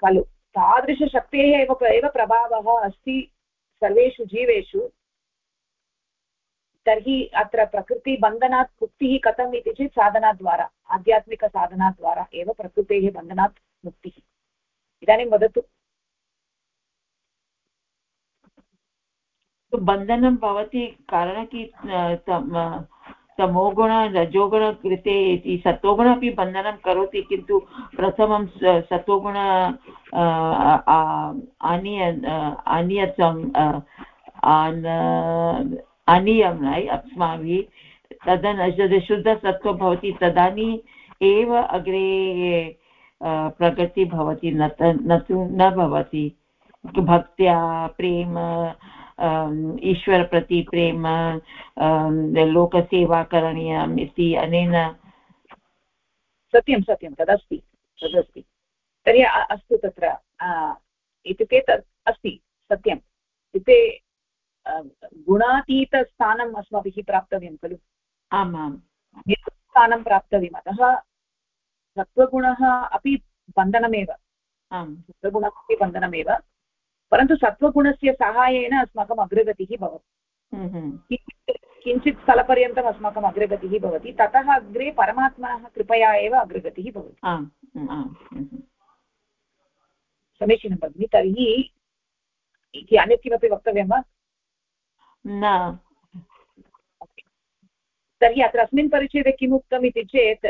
खलु। तादृशशक्तेः एव एव प्रभावः अस्ति सर्वेषु जीवेषु। तर्हि अत्र प्रकृतिबन्धनात् मुक्तिः कथम् इति चेत् साधनाद्वारा आध्यात्मिकसाधनाद्वारा एव प्रकृतेः बन्धनात् मुक्तिः। इदानीं वदतु। बन्धनं भवति कारणं कि तमोगुण रजोगुणकृते इति। सत्त्वगुण अपि बन्धनं करोति, किन्तु प्रथमं सत्त्वगुण आनीय आनीयत् नै अस्माभिः तदन यद् शुद्धसत्त्वं भवति तदानीम् एव अग्रे प्रगतिः भवति, न तु न भवति। भक्त्या प्रेम ईश्वर प्रति प्रेम लोकसेवा करणीयम् इति अनेन सत्यं सत्यं, तदस्ति तदस्ति। तर्हि अस्तु तत्र। इत्युक्ते तत् अस्ति, सत्यम्। इत्युक्ते गुणातीतस्थानम् अस्माभिः प्राप्तव्यं खलु? आम् स्थानं प्राप्तव्यम्। अतः सत्त्वगुणः अपि बन्धनमेव। आम्। सत्त्वगुणः अपि बन्धनमेव। परन्तु सत्त्वगुणस्य सहायेन अस्माकम् अग्रगतिः भवति। किञ्चित् स्थलपर्यन्तम् अस्माकम् अग्रगतिः भवति। ततः अग्रे परमात्मनः कृपया एव अग्रगतिः भवति। समीचीनं भगिनि तर्हि इति अन्यत् किमपि वक्तव्यं वा? न। तर्हि अत्र अस्मिन् परिच्छेदे किम् उक्तम् इति चेत्,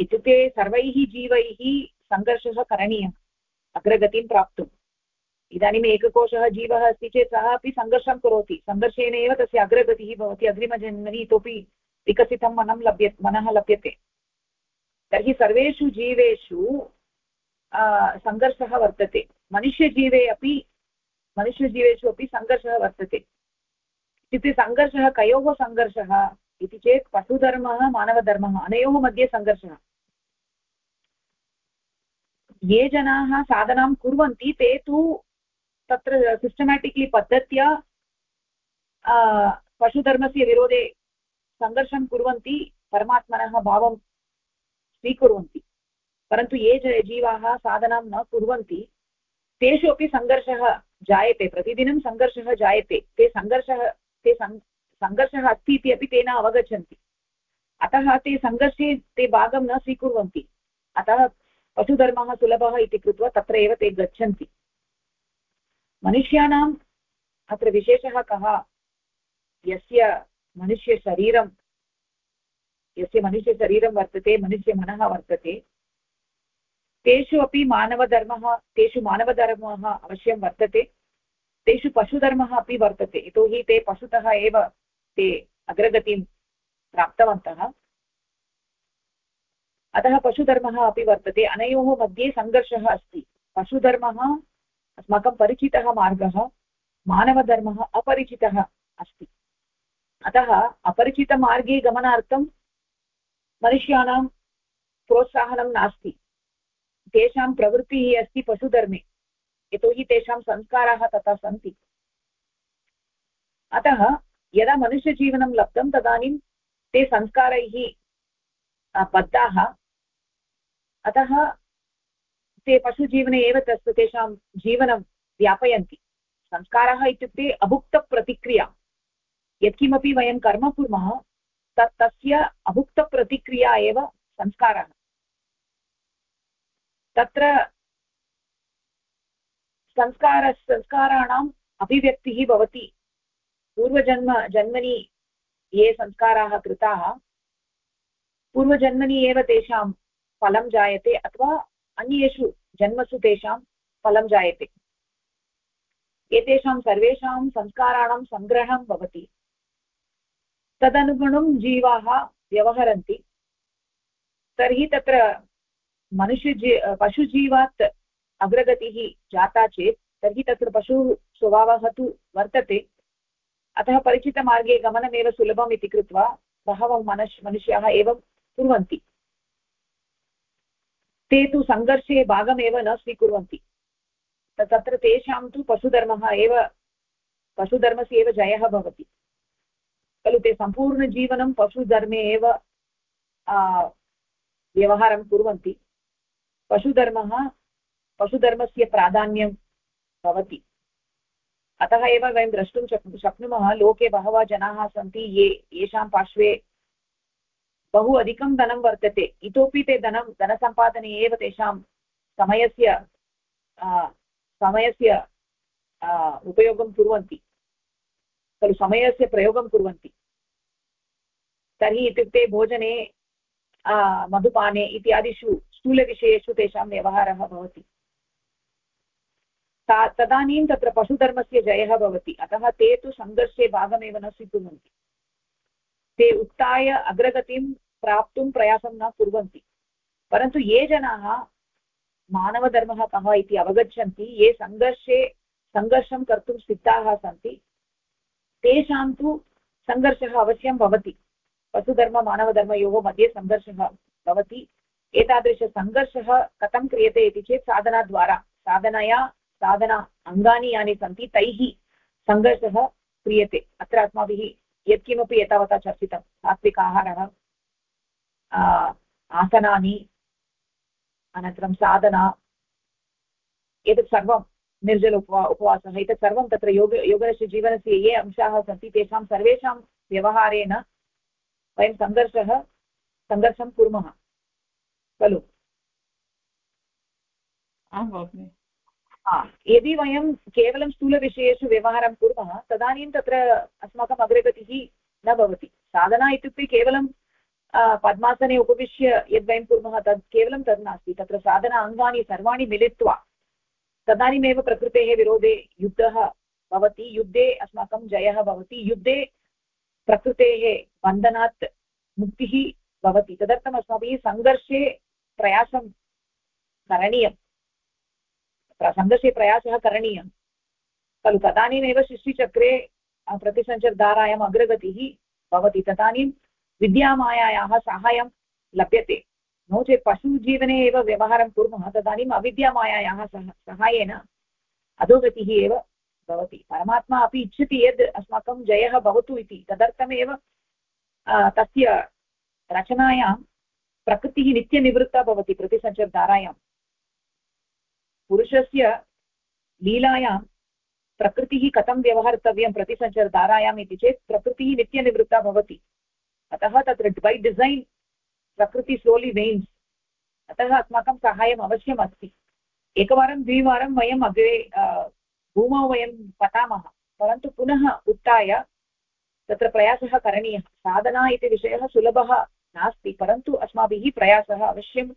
इत्युक्ते सर्वैः जीवैः सङ्घर्षः करणीयः अग्रगतिं प्राप्तुम्। इदानीम् एककोशः जीवः अस्ति चेत् सः अपि सङ्घर्षं करोति सङ्घर्षेण एव तस्य अग्रगतिः भवति, अग्रिमजन्मनि इतोपि विकसितं मनं लभ्य, मनः लभ्यते। तर्हि सर्वेषु जीवेषु सङ्घर्षः वर्तते। मनुष्यजीवे अपि मनुष्यजीवेषु अपि सङ्घर्षः वर्तते। इत्युक्ते सङ्घर्षः कयोः सङ्घर्षः इति चेत् पशुधर्मः, मानवधर्मः, अनयोः मध्ये सङ्घर्षः ये जनाः साधनां कुर्वन्ति, ते तु तत्र सिस्टमेटिक्लि पद्धत्या पशुधर्मस्य विरोधे सङ्घर्षं कुर्वन्ति, परमात्मनः भावं स्वीकुर्वन्ति। परन्तु ये जीवाः साधनां न कुर्वन्ति, तेषु अपि सङ्घर्षः जायते, प्रतिदिनं सङ्घर्षः जायते, ते सङ्घर्षः ते सङ्घर्षः अस्ति इति अपि ते न अवगच्छन्ति। अतः ते सङ्घर्षे ते भागं न स्वीकुर्वन्ति। अतः पशुधर्मः सुलभः इति कृत्वा तत्र एव ते गच्छन्ति। मनुष्याणाम्, अत्र विशेषः कः? यस्य मनुष्यशरीरं यस्य मनुष्यशरीरं वर्तते, मनुष्यमनः वर्तते तेषु अपि मानवधर्मः, तेषु मानवधर्मः अवश्यं वर्तते। तेषु पशुधर्मः अपि वर्तते। यतोहि ते पशुतः एव ते अग्रगतिं प्राप्तवन्तः। अतः पशुधर्मः अपि वर्तते। अनयोः मध्ये सङ्घर्षः अस्ति। पशुधर्मः अस्माकं परिचितः मार्गः, मानवधर्मः अपरिचितः अस्ति। अतः अपरिचितमार्गे गमनार्थं मनुष्याणां प्रोत्साहनं नास्ति। तेषां प्रवृत्तिः अस्ति पशुधर्मे, यतोहि तेषां संस्काराः तथा सन्ति। अतः यदा मनुष्यजीवनं लब्धं तदानीं ते संस्कारैः बद्धाः। अतः ते पशुजीवने एव तस्य तेषां जीवनं व्यापयन्ति। संस्कारः इत्युक्ते अभुक्तप्रतिक्रिया। यत्किमपि वयं कर्म कुर्मः, तत् तस्य अभुक्तप्रतिक्रिया एव संस्कारः। तत्र संस्कार, संस्काराणाम् अभिव्यक्तिः भवति। पूर्वजन्म, जन्मनि ये संस्काराः कृताः, पूर्वजन्मनि एव तेषां फलं जायते अथवा अन्येषु जन्मसु तेषां फलं जायते। एतेषां सर्वेषां संस्काराणां सङ्ग्रहणं भवति। तदनुगुणं जीवाः व्यवहरन्ति। तर्हि तत्र मनुष्यजी पशुजीवात् अग्रगतिः जाता चेत्, तर्हि तत्र पशुः स्वभावः तु वर्तते। अतः परिचितमार्गे गमनमेव सुलभम् इति कृत्वा बहवः मनुष् मनुष्याः एवं कुर्वन्ति। ते तु सङ्घर्षे भागमेव न स्वीकुर्वन्ति। तत्र तेषां तु पशुधर्मः एव, पशुधर्मस्य एव जयः भवति। खलु ते सम्पूर्णजीवनं पशुधर्मे एव व्यवहारं कुर्वन्ति। पशुधर्मः, पशुधर्मस्य प्राधान्यं भवति। अतः एव वयं द्रष्टुं शक्, शक्नुमः, लोके बहवः जनाः सन्ति, ये, येषां पार्श्वे बहु अधिकं धनं वर्तते। इतोपि ते धनं, धनसम्पादने एव तेषां समयस्य समयस्य उपयोगं कुर्वन्ति। खलु समयस्य प्रयोगं कुर्वन्ति। तर्हि इत्युक्ते भोजने मधुपाने इत्यादिषु स्थूलविषयेषु तेषां व्यवहारः भवति। तदानीं तत्र पशुधर्मस्य जयः भवति। अतः ते तु सङ्घर्षे भागमेव न स्वीकुर्वन्ति। ते उत्थाय अग्रगतिं प्राप्तुं प्रयासं न कुर्वन्ति। परन्तु ये जनाः मानवधर्मः कः इति अवगच्छन्ति, ये सङ्घर्षे, सङ्घर्षं कर्तुं सिद्धाः सन्ति, तेषां तु सङ्घर्षः अवश्यं भवति। पशुधर्ममानवधर्मयोः मध्ये सङ्घर्षः भवति। एतादृशसङ्घर्षः कथं क्रियते इति चेत् साधनाद्वारा। साधनया, साधना अङ्गानि यानि सन्ति, तैः सङ्घर्षः क्रियते। अत्र अस्माभिः यत्किमपि एतावता चर्चितं। सात्विक आहारः आसनानि, अनन्तरं साधना, एतत् सर्वं निर्जल उपवा, उपवासः। एतत् सर्वं तत्र योग, योगस्य जीवनस्य ये अंशाः सन्ति, तेषां सर्वेषां व्यवहारेण वयं सङ्घर्षः, सङ्घर्षं कुर्मः। खलु। यदि वयं केवलं स्थूलविषयेषु व्यवहारं कुर्मः तदानीं तत्र अस्माकम् अग्रगतिः न भवति। साधना इत्युक्ते केवलं पद्मासने उपविश्य यद् वयं कुर्मः तत् केवलं तद् नास्ति। तत्र साधना अङ्गानि सर्वाणि मिलित्वा तदानीमेव प्रकृतेः विरोधे युद्धः भवति। युद्धे अस्माकं जयः भवति। युद्धे प्रकृतेः बन्धनात् मुक्तिः भवति। तदर्थम् अस्माभिः सङ्घर्षे प्रयासं करणीयं। सङ्घर्षे प्रयासः करणीयः। खलु तदानीमेव सृष्टिचक्रे प्रतिसञ्चरधारायाम् अग्रगतिः भवति। तदानीं विद्यामायायाः साहाय्यं लभ्यते। नो चेत् पशुजीवने एव व्यवहारं कुर्मः। तदानीम् अविद्यामायायाः सह सहायेन अधोगतिः एव भवति। परमात्मा अपि इच्छति यद् अस्माकं जयः भवतु इति। तदर्थमेव तस्य रचनायां प्रकृतिः नित्यनिवृत्ता भवति प्रतिसञ्चरधारायां पुरुषस्य लीलायां प्रकृतिः कथं व्यवहर्तव्यं प्रतिसञ्चरधारायाम् इति चेत् प्रकृतिः नित्यनिवृत्ता भवति। अतः तत्र बै डिसैन् प्रकृति स्लोलि वेन्स् अतः अस्माकं साहाय्यम् अवश्यम् अस्ति। एकवारं, द्विवारं वयम् अग्रे भूमौ वयं पतामः परन्तु पुनः उत्थाय तत्र प्रयासः करणीयः। साधना इति विषयः सुलभः नास्ति, परन्तु अस्माभिः प्रयासः अवश्यं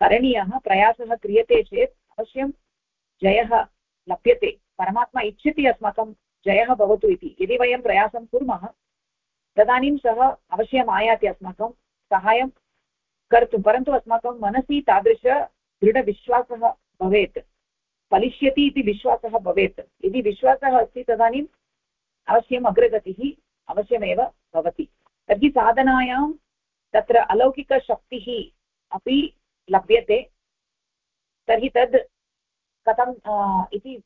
करणीयः, प्रयासः क्रियते चेत् अवश्यं जयः लभ्यते। परमात्मा इच्छति अस्माकं जयः भवतु इति। यदि वयं प्रयासं कुर्मः, तदानीं सः अवश्यम् आयाति अस्माकं साहाय्यं कर्तुं, परन्तु अस्माकं मनसि तादृश दृढविश्वासः भवेत्। फलिष्यति इति विश्वासः भवेत्। यदि विश्वासः अस्ति तदानीम् अवश्यम् अग्रगतिः अवश्यमेव भवति। तर्हि साधनायां तत्र अलौकिकशक्तिः अपि लभ्यते। तर्हि तद् कथम् इति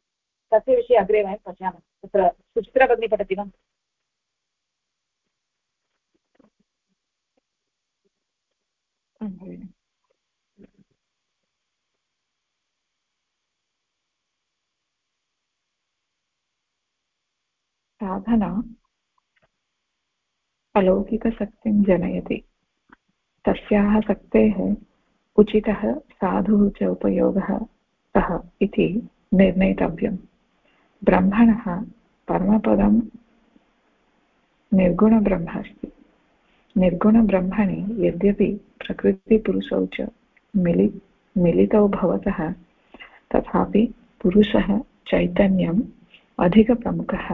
तस्य विषये अग्रे वयं पश्यामः। तत्र सुचित्रा भगिनी। पठति वा साधना। अलौकिकशक्तिं जनयति। तस्याः शक्तेः उचितः साधुः च उपयोगः कः इति निर्णेतव्यम्। ब्रह्मणः परमपदं निर्गुणब्रह्म अस्ति निर्गुणब्रह्मणि यद्यपि प्रकृतिपुरुषौ च मिलि, मिलितौ भवतः, तथापि पुरुषः चैतन्यम् अधिकप्रमुखः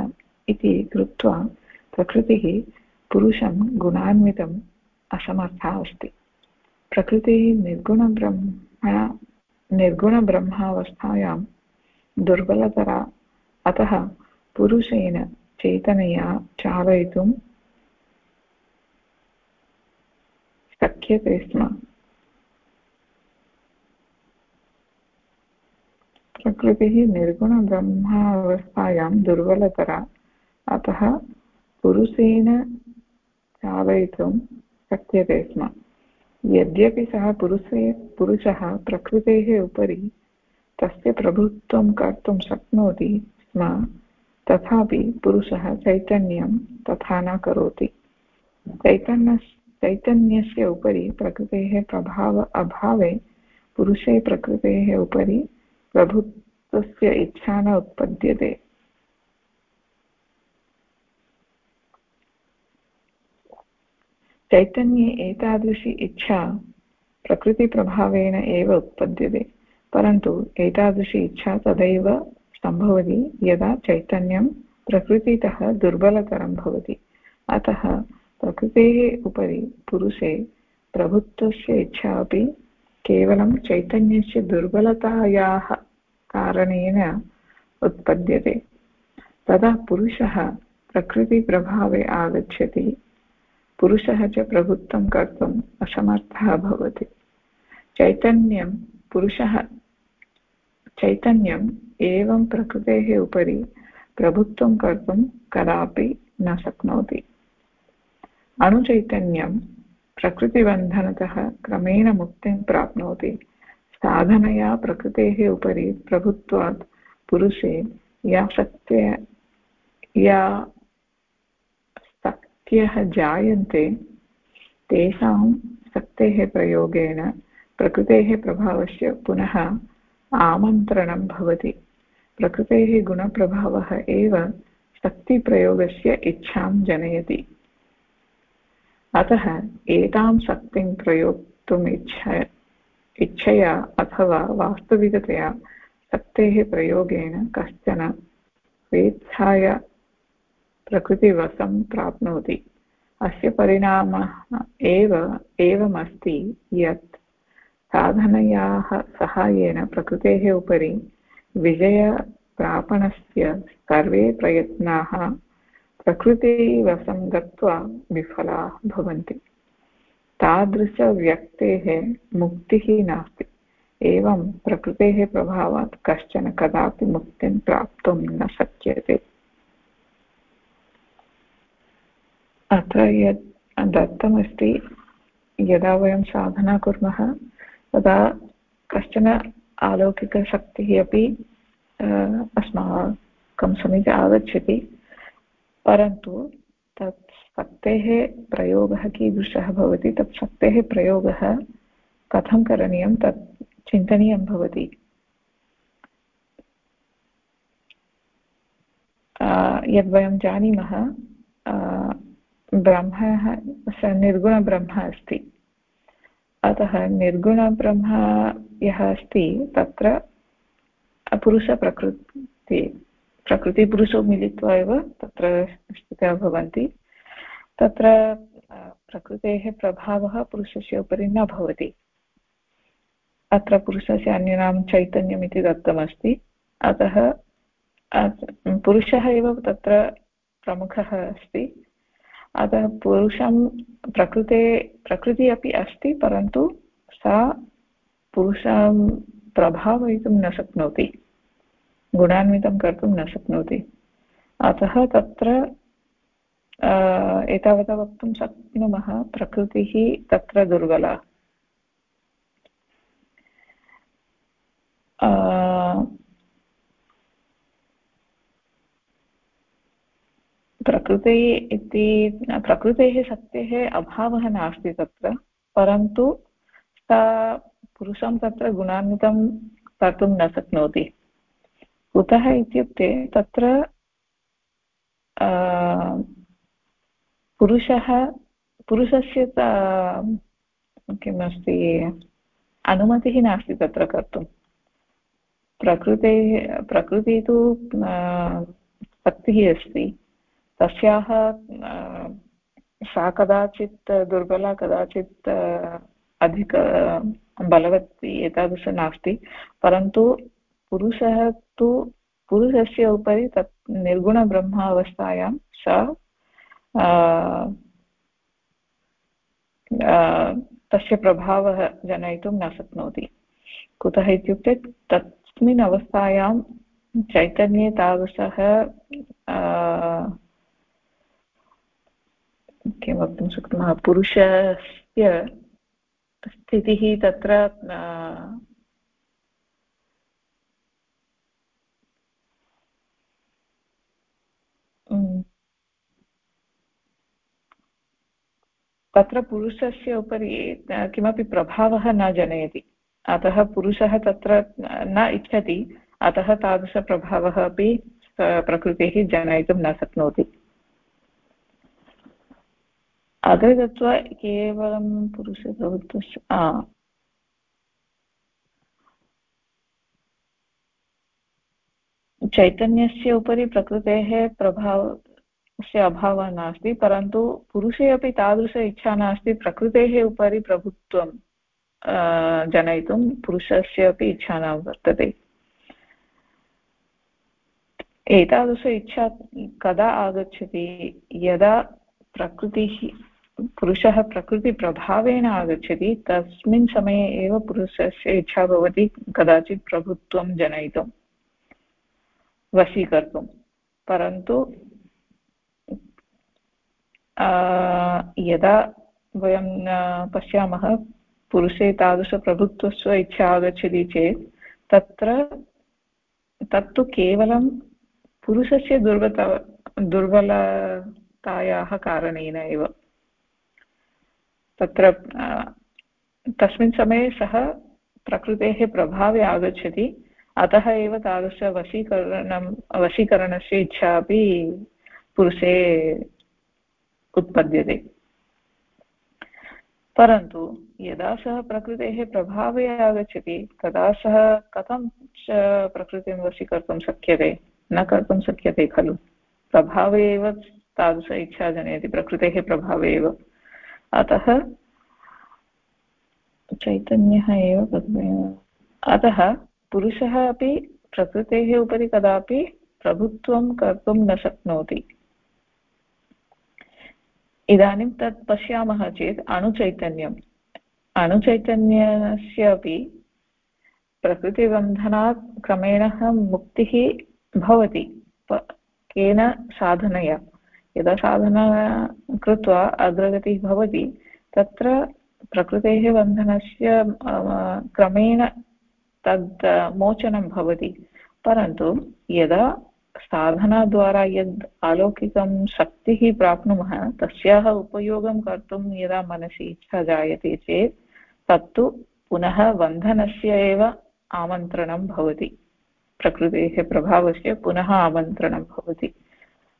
इति कृत्वा प्रकृतिः पुरुषं गुणान्वितम् असमर्था अस्ति प्रकृतिः निर्गुणब्रह्म निर्गुणब्रह्मावस्थायां दुर्बलतरा अतः पुरुषेण चेतनया चालयितुं शक्यते स्म। प्रकृतिः निर्गुणब्रह्मावस्थायां दुर्बलतरा अतः पुरुषेण चालयितुं शक्यते स्म यद्यपि सः पुरुषे पुरुषः प्रकृतेः उपरि तस्य प्रभुत्वं कर्तुं शक्नोति स्म, तथापि पुरुषः चैतन्यं तथा न करोति। चैतन्य चैतन्यस्य उपरि प्रकृतेः प्रभाव अभावे पुरुषे प्रकृतेः उपरि प्रभुत्वस्य इच्छा न उत्पद्यते। चैतन्ये एतादृशी इच्छा प्रकृतिप्रभावेण एव उत्पद्यते, परन्तु एतादृशी इच्छा तदैव सम्भवति यदा चैतन्यं प्रकृतितः दुर्बलतरं भवति। अतः प्रकृतेः उपरि पुरुषे प्रभुत्वस्य इच्छा अपि केवलं चैतन्यस्य दुर्बलतायाः कारणेन उत्पद्यते। तदा पुरुषः प्रकृतिप्रभावे आगच्छति। पुरुषः च प्रभुत्वं कर्तुम् असमर्थः भवति। चैतन्यं पुरुषः, चैतन्यम् एवं प्रकृतेः उपरि प्रभुत्वं कर्तुं कदापि न शक्नोति। अणुचैतन्यं प्रकृतिबन्धनतः क्रमेण मुक्तिं प्राप्नोति। साधनया प्रकृतेः उपरि प्रभुत्वात् पुरुषे या शक्त्या या शक्त्यः जायन्ते। तेषां शक्तेः प्रयोगेण प्रकृतेः प्रभावस्य पुनः आमन्त्रणं भवति। प्रकृतेः गुणप्रभावः एव शक्तिप्रयोगस्य इच्छां जनयति। अतः एतां शक्तिं प्रयोक्तुम् इच्छा, इच्छया अथवा वास्तविकतया शक्तेः प्रयोगेण कश्चन स्वेच्छाय प्रकृतिवशं प्राप्नोति अस्य परिणामः एव, एवमस्ति यत् साधनयाः सहायेन प्रकृतेः उपरि विजयप्रापणस्य सर्वे प्रयत्नाः प्रकृतिवशं गत्वा विफलाः भवन्ति। तादृशव्यक्तेः मुक्तिः नास्ति। एवं प्रकृतेः प्रभावात् कश्चन कदापि मुक्तिं प्राप्तुं न शक्यते। अत्र यत् दत्तमस्ति, यदा वयं साधना कुर्मः, तदा कश्चन अलौकिकशक्तिः अपि अस्माकं समीपे आगच्छति। परन्तु तत् शक्तेः प्रयोगः कीदृशः भवति, तत् शक्तेः प्रयोगः कथं करणीयं, तत् चिन्तनीयं भवति। यद्वयं जानीमः ब्रह्मः निर्गुणब्रह्म अस्ति। अतः निर्गुणब्रह्म यः अस्ति, तत्र पुरुषप्रकृति प्रकृतिपुरुषौ मिलित्वा एव तत्र स्थितः भवन्ति। तत्र प्रकृतेः प्रभावः पुरुषस्य उपरि न भवति। अत्र पुरुषस्य अन्यनां चैतन्यम् इति दत्तमस्ति। अतः पुरुषः एव तत्र प्रमुखः अस्ति। अतः पुरुषं प्रकृते, प्रकृतिः अपि अस्ति, परन्तु सा पुरुषं प्रभावयितुं न शक्नोति, गुणान्वितं कर्तुं न शक्नोति। अतः तत्र एतावता वक्तुं शक्नुमः प्रकृतिः तत्र दुर्बला। प्रकृते इति, प्रकृतेः शक्तेः अभावः नास्ति तत्र, परन्तु सा पुरुषं तत्र गुणान्वितं कर्तुं न शक्नोति। कुतः इत्युक्ते तत्र पुरुषः, पुरुषस्य किमस्ति, अनुमतिः नास्ति तत्र कर्तुं। प्रकृतेः, प्रकृतिः तु शक्तिः अस्ति। तस्याः सा कदाचित् दुर्बला, कदाचित् अधिक बलवती एतादृश नास्ति, परन्तु पुरुषः तु, पुरुषस्य उपरि तत् निर्गुणब्रह्म अवस्थायां सा तस्य प्रभावः जनयितुं न शक्नोति। कुतः इत्युक्ते तस्मिन् अवस्थायां चैतन्ये तादृशः किं वक्तुं शक्नुमः? पुरुषस्य स्थितिः तत्र तत्र पुरुषस्य उपरि किमपि प्रभावः न जनयति। अतः पुरुषः तत्र न इच्छति, अतः तादृशप्रभावः अपि प्रकृतिः जनयितुं न शक्नोति। अग्रे गत्वा केवलं पुरुषप्रभुत्वस्य चैतन्यस्य उपरि प्रकृतेः प्रभावस्य अभावः नास्ति, परन्तु पुरुषे अपि तादृश इच्छा नास्ति, प्रकृतेः उपरि प्रभुत्वं जनयितुं पुरुषस्य अपि इच्छा न वर्तते। एतादृश इच्छा कदा आगच्छति? यदा प्रकृतिः पुरुषः प्रकृतिप्रभावेण आगच्छति, तस्मिन् समये एव पुरुषस्य इच्छा भवति कदाचित् प्रभुत्वं जनयितुं, वशीकर्तुं। परन्तु यदा वयं पश्यामः, पुरुषे तादृशप्रभुत्वस्य इच्छा आगच्छति चेत्, तत्र, तत्तु केवलं पुरुषस्य दुर्बलता दुर्बलतायाः कारणेन एव। तत्र तस्मिन् समये सः प्रकृतेः प्रभावे आगच्छति। अतः एव तादृशवशीकरणं वशीकरणस्य इच्छा अपि पुरुषे उत्पद्यते। परन्तु यदा सः प्रकृतेः प्रभावे आगच्छति, तदा सः कथं च प्रकृतिं वशीकर्तुं शक्यते? न कर्तुं शक्यते खलु। प्रभावे एव तादृश इच्छा जनयति, प्रकृतेः प्रभावे एव। अतः चैतन्यः एव अतः पुरुषः अपि प्रकृतेः उपरि कदापि प्रभुत्वं कर्तुं न शक्नोति। इदानीं तत् पश्यामः चेत् अणुचैतन्यम्। अणुचैतन्यस्य अपि प्रकृतिबन्धनात् क्रमेण मुक्तिः भवति। केन साधनया? यदा साधना कृत्वा अग्रगतिः भवति, तत्र प्रकृतेः बन्धनस्य क्रमेण तद् मोचनं भवति। परन्तु यदा साधनाद्वारा यद् अलौकिकं शक्तिः प्राप्नुमः, तस्याः उपयोगं कर्तुं यदा मनसि इच्छा जायते चेत्, तत्तु पुनः बन्धनस्य एव आमन्त्रणं भवति। प्रकृतेः प्रभावस्य पुनः आमन्त्रणं भवति।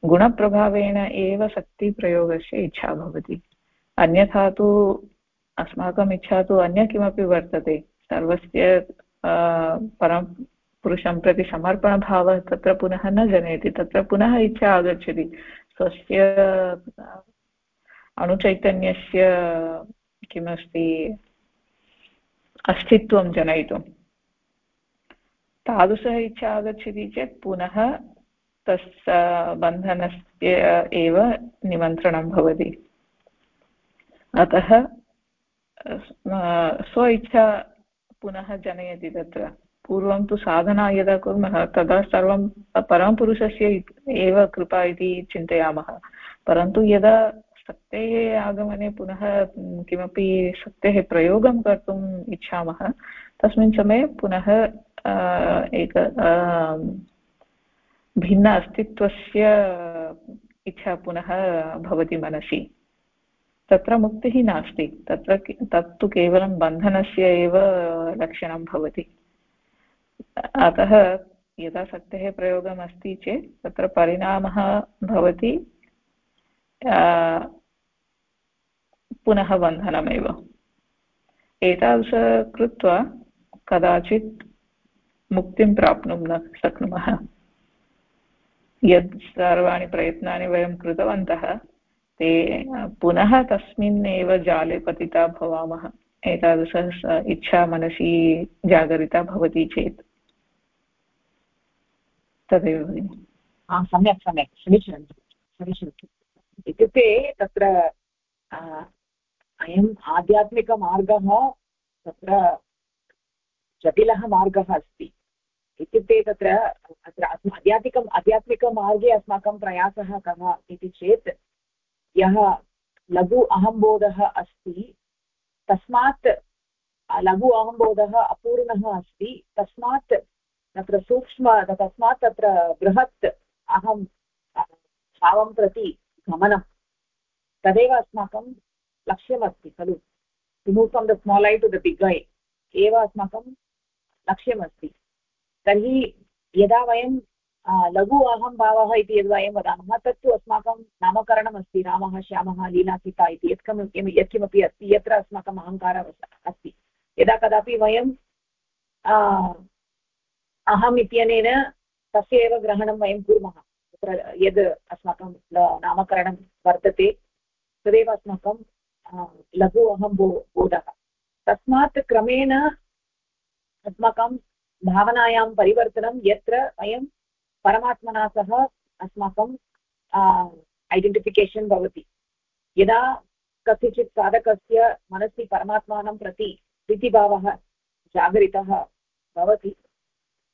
गुणप्रभावेण एव शक्तिप्रयोगस्य इच्छा भवति। अन्यथा तु अस्माकम् इच्छा तु अन्य किमपि वर्तते। सर्वस्य परं पुरुषं प्रति समर्पणभावः तत्र पुनः न जनयति। तत्र पुनः इच्छा आगच्छति। स्वस्य, अणुचैतन्यस्य किमस्ति, अस्तित्वं जनयितुं। तादृशः इच्छा आगच्छति चेत् पुनः तस्य बन्धनस्य एव निमन्त्रणं भवति। अतः स्व इच्छा पुनः जनयति तत्र। पूर्वं तु साधना यदा कुर्मः, तदा सर्वं परमपुरुषस्य एव कृपा इति चिन्तयामः। परन्तु यदा शक्तेः आगमने पुनः किमपि शक्तेः प्रयोगं कर्तुम् इच्छामः, तस्मिन् समये पुनः एक भिन्न अस्तित्वस्य इच्छा पुनः भवति मनसि। तत्र मुक्तिः नास्ति। तत्र तत्तु केवलं बन्धनस्य एव लक्षणं भवति। अतः यदा शक्तेः प्रयोगम् अस्ति चेत् तत्र परिणामः भवति पुनः बन्धनमेव। एतादृश कृत्वा कदाचित् मुक्तिं प्राप्नुं न शक्नुमः। यद् सर्वाणि प्रयत्नानि वयं कृतवन्तः, ते पुनः तस्मिन् एव जाले पतिता भवामः। एतादृश इच्छा मनसि जागरिता भवति चेत्। तदेव भगिनि। सम्यक् सम्यक्। समीचीनं समीचीनम्। इत्युक्ते तत्र अयम् आध्यात्मिकमार्गः तत्र जटिलः मार्गः अस्ति। इत्युक्ते तत्र, अत्र आध्यात्मिकम्, आध्यात्मिकमार्गे अस्माकं प्रयासः कः इति चेत्, यः लघु अहम्बोधः अस्ति, तस्मात्, लघु अहम्बोधः अपूर्णः अस्ति, तस्मात् तत्र सूक्ष्म, तस्मात् तत्र बृहत् अहं भावं प्रति गमनं, तदेव अस्माकं लक्ष्यमस्ति खलु। To move from the small I to the big I एव अस्माकं लक्ष्यमस्ति। तर्हि यदा वयं लघु अहं भावः इति यद् वयं वदामः, तत्तु अस्माकं नामकरणमस्ति, रामः, श्यामः, लीलासीता इति यत्कं यत्किमपि अस्ति, यत्र अस्माकम् अहङ्कारः अस्ति। यदा कदापि वयं अहम् इत्यनेन तस्य एव ग्रहणं वयं कुर्मः, तत्र यद् अस्माकं नामकरणं वर्तते, तदेव अस्माकं लघु अहं बो, बोधः। तस्मात् क्रमेण अस्माकं भावनायां परिवर्तनं यत्र वयं परमात्मना सह अस्माकं ऐडेण्टिफिकेशन् भवति। यदा कस्यचित् साधकस्य मनसि परमात्मानं प्रति प्रीतिभावः जागरितः भवति,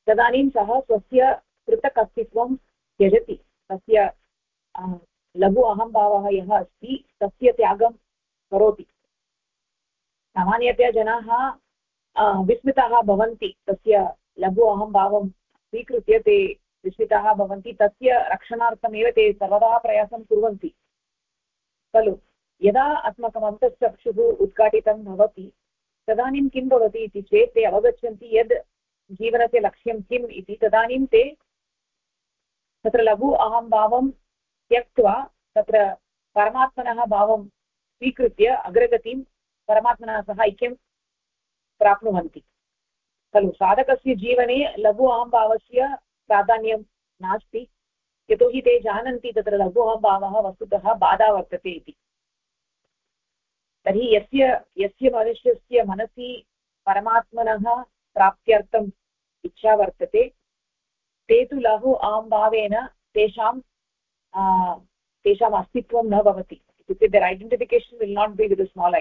तदानीं सः स्वस्य पृथक् अस्तित्वं त्यजति। तस्य लघु अहम्भावः यः अस्ति, तस्य त्यागं करोति। सामान्यतया जनाः विस्मिताः भवन्ति, तस्य लघु अहम्भावं स्वीकृत्य ते विस्मिताः भवन्ति, तस्य रक्षणार्थमेव ते सर्वदा प्रयासं कुर्वन्ति। खलु, यदा अस्माकम् अन्तश्चक्षुः उद्घाटितं भवति, तदानीं किं भवति इति चेत् ते अवगच्छन्ति यद् जीवनस्य लक्ष्यं किम् इति, तदानीं ते तत्र लघु अहं भावं त्यक्त्वा तत्र परमात्मनः भावं स्वीकृत्य अग्रगतिं, परमात्मनः सह ऐक्यं प्राप्नुवन्ति। खलु? साधकस्य जीवने लघु अहम्भावस्य प्राधान्यं नास्ति। यतोहि ते जानन्ति तत्र लघु अहम्भावः वस्तुतः बाधा वर्तते इति। तर्हि यस्य यस्य मनुष्यस्य मनसि परमात्मनः प्राप्त्यर्थम् इच्छा वर्तते, ते तु लघु आं भावेन तेषां तेषाम् अस्तित्वं न भवति। इत्युक्ते there identification will not be with small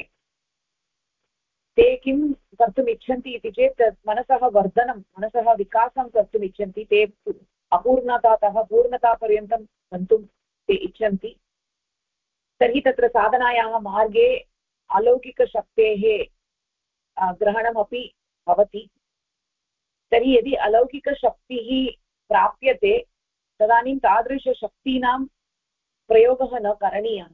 ते किं कर्तुम् इच्छन्ति इति चेत् मनसः वर्धनं, मनसः विकासं कर्तुम् इच्छन्ति, ते अपूर्णतातः, पूर्णतापर्यन्तं गन्तुं ते इच्छन्ति। तर्हि तत्र साधनायाः मार्गे अलौकिकशक्तेः ग्रहणमपि भवति। तर्हि यदि अलौकिकशक्तिः प्राप्यते, तदानीं तादृशशक्तीनां प्रयोगः न करणीयः।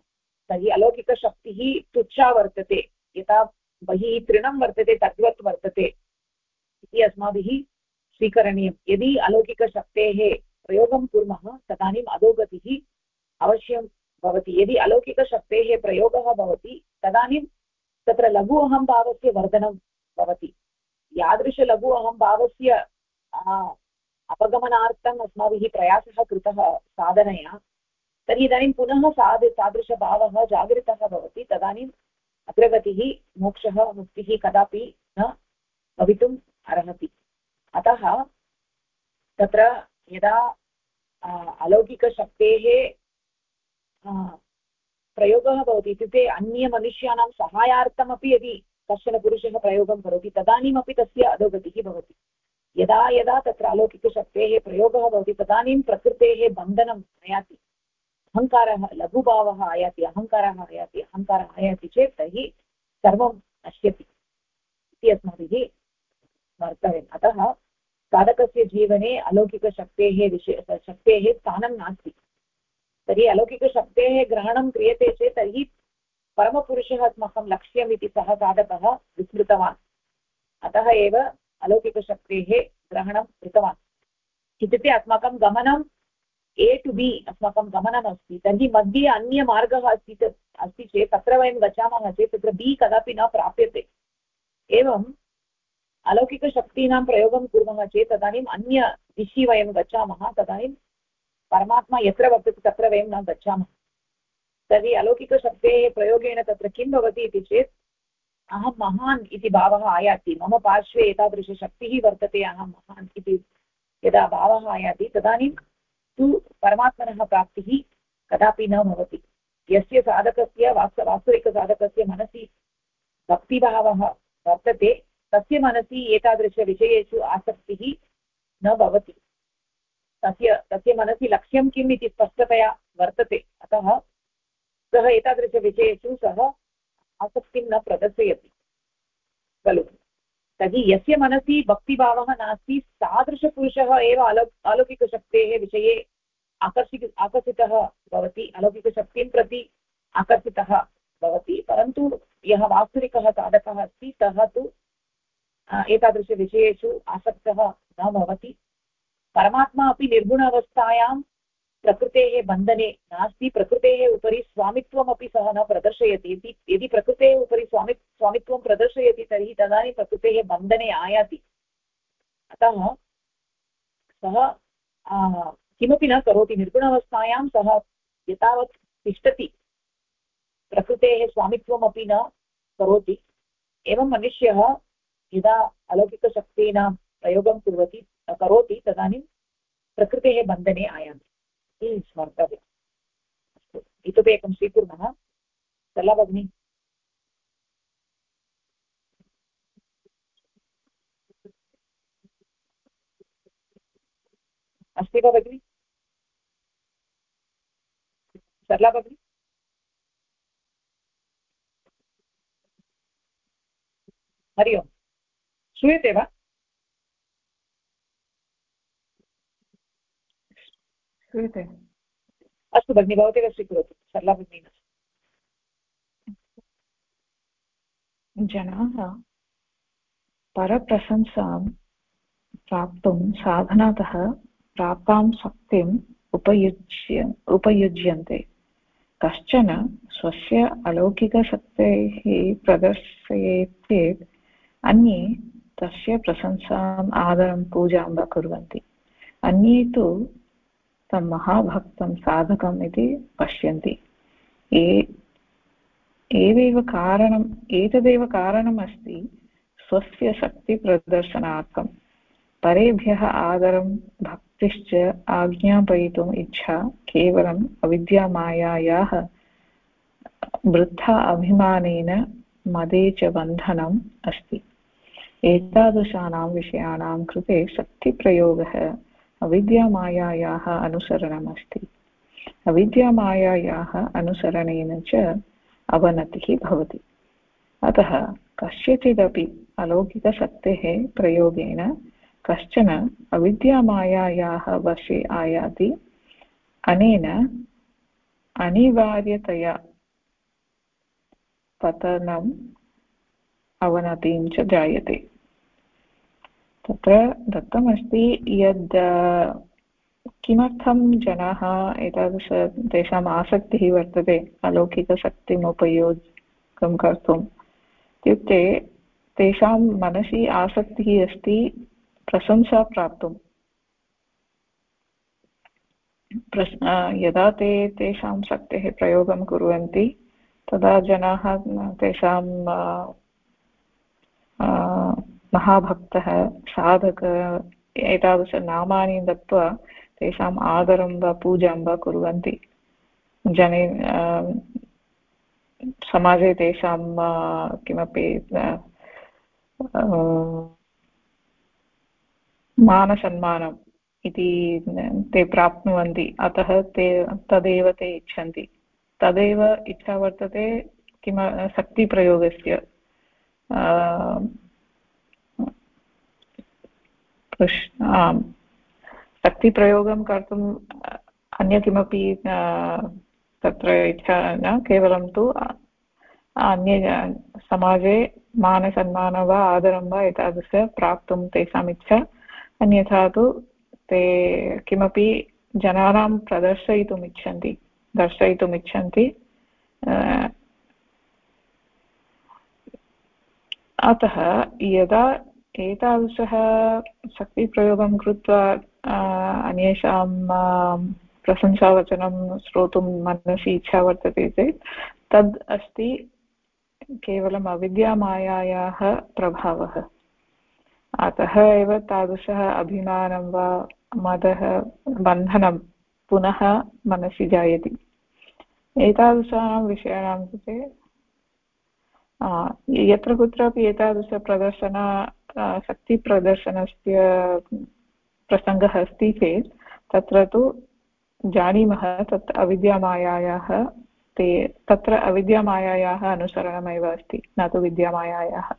तर्हि अलौकिकशक्तिः तुच्छा वर्तते, यथा बहिः तृणं वर्तते, तद्वत् वर्तते इति अस्माभिः स्वीकरणीयं। यदि अलौकिकशक्तेः प्रयोगं कुर्मः, तदानीम् अधोगतिः अवश्यं भवति। यदि अलौकिकशक्तेः प्रयोगः भवति, तदानीं तत्र लघु अहम्भावस्य वर्धनं भवति। यादृशलघु अहम्भावस्य अपगमनार्थम् अस्माभिः प्रयासः कृतः साधनया, तर्हि इदानीं पुनः साध तादृशभावः जागृतः भवति। तदानीम् अग्रगतिः, मोक्षः, मुक्तिः कदापि न भवितुम् अर्हति। अतः तत्र यदा अलौकिकशक्तेः प्रयोगः भवति, इत्युक्ते अन्यमनुष्याणां सहायार्थमपि यदि कश्चन पुरुषः प्रयोगं करोति, तदानीमपि तस्य अधोगतिः भवति। यदा यदा तत्र अलौकिकशक्तेः प्रयोगः भवति, तदानीं प्रकृतेः बन्धनं नयाति अहङ्कारः लघुभावः आयाति, अहङ्कारः आयाति अहङ्कारः आयाति चेत् तर्हि सर्वं नश्यति इति अस्माभिः स्मर्तव्यम् अतः साधकस्य जीवने अलौकिकशक्तेः विषय, शक्तेः स्थानं नास्ति। तर्हि अलौकिकशक्तेः ग्रहणं क्रियते चेत् तर्हि परमपुरुषः अस्माकं लक्ष्यम् इति सः साधकः विस्मृतवान्। अतः एव अलौकिकशक्तेः ग्रहणं कृतवान्। इत्युक्ते अस्माकं गमनं ए टु बि अस्माकं गमनमस्ति तर्हि मध्ये अन्यमार्गः अस्ति अस्ति चेत् तत्र वयं गच्छामः चेत् तत्र बि कदापि न प्राप्यते। एवम् अलौकिकशक्तीनां प्रयोगं कुर्मः चेत् तदानीम् अन्य दिशि वयं गच्छामः, तदानीं परमात्मा यत्र वर्तते तत्र वयं न गच्छामः। तर्हि अलौकिकशक्तेः प्रयोगेण तत्र किं भवति इति चेत् अहं महान् इति भावः आयाति, मम पार्श्वे एतादृशशक्तिः वर्तते अहं महान् इति यदा भावः आयाति, तदानीं तु परमात्मनः प्राप्तिः कदापि न भवति। यस्य साधकस्य वास्त वास्तविकसाधकस्य मनसि भक्तिभावः वर्तते, तस्य मनसि एतादृशविषयेषु आसक्तिः न भवति। तस्य तस्य मनसि लक्ष्यं किम् इति स्पष्टतया वर्तते, अतः सः एतादृशविषयेषु सः आसक्तिं न प्रदर्शयति। खलु। तर्हि यस्य मनसि भक्तिभावः नास्ति, तादृशपुरुषः एव अलौ अलौकिकशक्तेः विषये आकर्षि आकर्षितः भवति, अलौकिकशक्तिं प्रति आकर्षितः भवति। परन्तु यः वास्तविकः साधकः अस्ति, सः तु एतादृशविषयेषु आसक्तः न भवति। परमात्मा अपि निर्गुण अवस्थायां प्रकृतेः बन्धने नास्ति, प्रकृतेः उपरि स्वामित्वमपि सः न प्रदर्शयति। इति यदि प्रकृतेः उपरि स्वामि, स्वामित्वं प्रदर्शयति, तर्हि तदानीं प्रकृतेः बन्धने आयाति। अतः सः किमपि न करोति। निर्गुणावस्थायां सः यतावत् तिष्ठति। प्रकृतेः स्वामित्वमपि न करोति। एवं मनुष्यः यदा अलौकिकशक्तीनां प्रयोगं कुर्वति, करोति, तदानीं प्रकृतेः बन्धने आयाति। इति स्मर्तव्यम् अस्तु, इतोपि एकं स्वीकुर्मः। सरला भगिनी। अस्ति वा भगिनि? सरला भगिनि। हरि ओम्। श्रूयते वा? श्रूयते अस्तु भगिनि भवती स्वीकरोतु सरला भगिनी जनाः परप्रशंसां प्राप्तुं साधनातः प्राप्तां शक्तिम् उपयुज्य उपयुज्यन्ते कश्चन स्वस्य अलौकिकशक्तेः प्रदर्शयेत् चेत् अन्ये तस्य प्रशंसाम् आदरं पूजां वा कुर्वन्ति अन्ये तु तं महाभक्तं, साधकम् इति पश्यन्ति। एवेव कारणम्, एतदेव कारणम् अस्ति स्वस्य शक्तिप्रदर्शनार्थं। परेभ्यः आदरं, भक्तिश्च आज्ञापयितुम् इच्छा, केवलम् अविद्यामायायाः वृद्धा अभिमानेन मदे च बन्धनम् अस्ति। एतादृशानां विषयाणां कृते शक्तिप्रयोगः अविद्यामायायाः अनुसरणम् अस्ति अविद्यामायायाः अनुसरणेन च अवनतिः भवति। अतः कस्यचिदपि अलौकिकशक्तेः प्रयोगेन कश्चन अविद्यामायायाः वशे आयाति, अनेन अनिवार्यतया पतनम्, अवनतिं च जायते। तत्र दत्तमस्ति यद् किमर्थं जनाः एतादृश तेषाम् आसक्तिः वर्तते अलौकिकशक्तिम् उपयोगं कर्तुम्? इत्युक्ते तेषां मनसि आसक्तिः अस्ति, प्रशंसा प्राप्तुं यदा ते तेषां शक्तेः प्रयोगं कुर्वन्ति, तदा जनाः तेषां महाभक्तः साधक एतादृशनामानि दत्त्वा तेषाम् आदरं वा पूजां वा कुर्वन्ति। जने समाजे तेषां किमपि मानसन्मानम् इति ते प्राप्नुवन्ति। अतः ते तदेव ते इच्छन्ति। तदेव इच्छा वर्तते किम, शक्तिप्रयोगस्य। आम् शक्तिप्रयोगं कर्तुम् अन्य किमपि तत्र इच्छा न, केवलं तु अन्य समाजे मानसन्मानं वा आदरं वा एतादृश प्राप्तुं तेषाम् इच्छा, अन्यथा तु ते किमपि जनानां प्रदर्शयितुम् इच्छन्ति, दर्शयितुम् इच्छन्ति अतः यदा एतादृशः शक्तिप्रयोगं कृत्वा अन्येषां प्रशंसावचनं श्रोतुं मनसि इच्छा वर्तते चेत्, तद् अस्ति केवलम् अविद्यामायायाः प्रभावः। अतः एव तादृशः अभिमानं वा मदः बन्धनं पुनः मनसि जायते। एतादृशानां विषयाणां कृते यत्र कुत्रापि एतादृशप्रदर्शन शक्तिप्रदर्शनस्य प्रसङ्गः अस्ति चेत्, तत्र तु जानीमः तत् अविद्यामायायाः ते, तत्र अविद्यामायायाः अनुसरणमेव अस्ति, न तु विद्यामायायाः।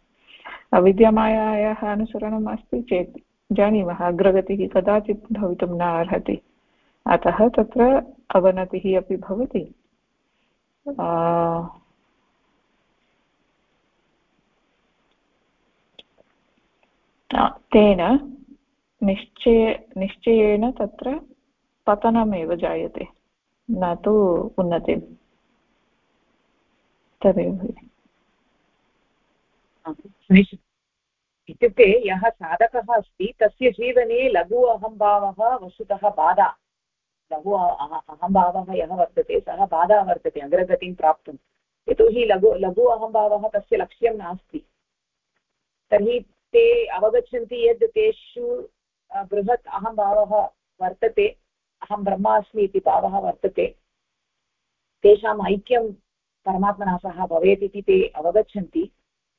अविद्यामायायाः अनुसरणम् अस्ति चेत् जानीमः, अग्रगतिः कदाचित् भवितुं न अर्हति। अतः तत्र अवनतिः अपि भवति। तेन निश्चय निश्चयेन तत्र पतनमेव जायते। न तु उन्नतिम् तदेव इत्युक्ते यः साधकः अस्ति, तस्य जीवने लघु अहम्भावः वस्तुतः बाधा। लघु अहम्भावः यः वर्तते, सः बाधा वर्तते, अग्रगतिं प्राप्तुं। यतोहि लघु लघु अहम्भावः तस्य लक्ष्यं नास्ति। तर्हि ते अवगच्छन्ति यद् तेषु बृहत् अहम्भावः वर्तते, अहं ब्रह्मा अस्मि इति भावः वर्तते, तेषाम् ऐक्यं परमात्मना सह भवेत् इति ते अवगच्छन्ति।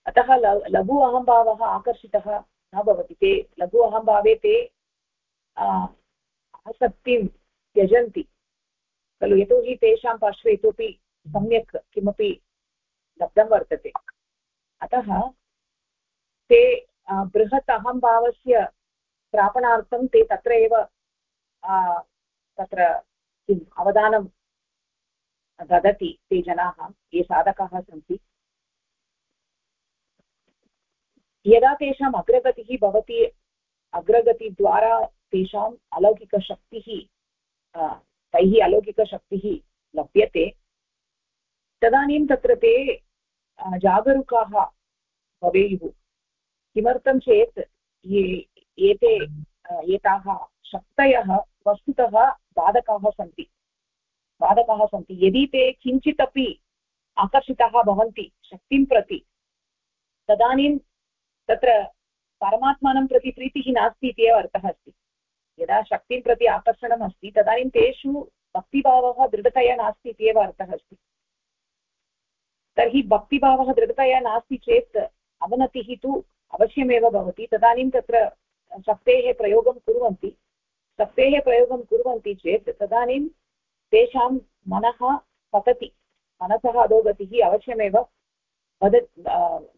अतः लघु अहम्भावः आकर्षितः न भवति। ते लघु अहम्भावे ते आसक्तिं त्यजन्ति। खलु यतोहि तेषां पार्श्वे इतोपि सम्यक् किमपि लब्धं वर्तते। अतः ते बृहत् अहम्भावस्य प्रापणार्थं ते तत्र एव तत्र किम् अवदानं ददति ते जनाः, ये साधकाः सन्ति। यदा तेषाम् अग्रगतिः भवति, अग्रगतिद्वारा तेषाम् अलौकिकशक्तिः तैः अलौकिकशक्तिः लभ्यते, तदानीं तत्र ते जागरूकाः भवेयुः। किमर्थं चेत् ये, एते एताः शक्तयः वस्तुतः बाधकाः सन्ति। बाधकाः सन्ति। यदि ते किञ्चित् अपि आकर्षिताः भवन्ति शक्तिं प्रति, तदानीं तत्र परमात्मानं प्रति प्रीतिः नास्ति इत्येव अर्थः अस्ति। यदा शक्तिं प्रति आकर्षणम् अस्ति, तदानीं तेषु भक्तिभावः दृढतया नास्ति इत्येव अर्थः अस्ति। तर्हि भक्तिभावः दृढतया नास्ति चेत् अवनतिः तु अवश्यमेव भवति। तदानीं तत्र शक्तेः प्रयोगं कुर्वन्ति। शक्तेः प्रयोगं कुर्वन्ति चेत् तदानीं तेषां मनः पतति। मनसः अधोगतिः अवश्यमेव वद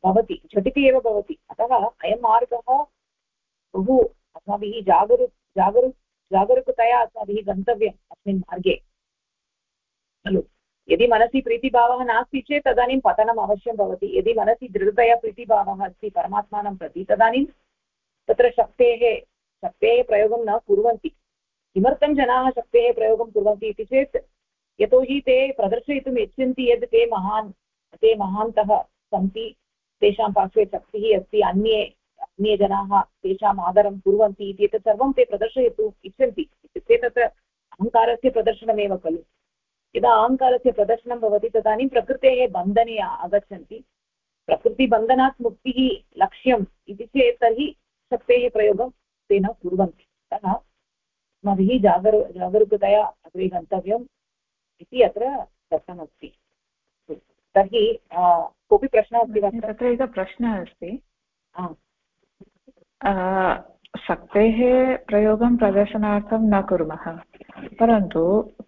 भवति। झटिति एव भवति। अतः अयं मार्गः बहु अस्माभिः जागरु जागरु, जागरूकतया अस्माभिः गन्तव्यम् अस्मिन् मार्गे। खलु। यदि मनसि प्रीतिभावः नास्ति चेत् तदानीं पतनम् अवश्यं भवति। यदि मनसि दृढतया प्रीतिभावः अस्ति, परमात्मानं प्रति तदानीं तत्र शक्तेः शक्तेः प्रयोगं न कुर्वन्ति। किमर्थं जनाः शक्तेः प्रयोगं कुर्वन्ति इति चेत् यतोहि ते प्रदर्शयितुम् इच्छन्ति यद् ते महान्, ते महान्तः सन्ति, तेषां पार्श्वे शक्तिः अस्ति, अन्ये अन्ये जनाः तेषाम् आदरं कुर्वन्ति इति एतत् सर्वं ते प्रदर्शयितुम् इच्छन्ति। इत्युक्ते अहङ्कारस्य प्रदर्शनमेव खलु। यदा अहङ्कारस्य प्रदर्शनं भवति तदानीं प्रकृतेः बन्धने आगच्छन्ति। प्रकृतिबन्धनात् मुक्तिः लक्ष्यम् इति चेत् तर्हि शक्तेः प्रयोगं ते न कुर्वन्ति। अतः अस्माभिः जागरू जागरूकतया अग्रे गन्तव्यम् इति अत्र दत्तमस्ति तर्हि कोऽपि प्रश्नः अस्ति वा? तत्र एकः प्रश्नः अस्ति। शक्तेः प्रयोगं प्रदर्शनार्थं न कुर्मः। परन्तु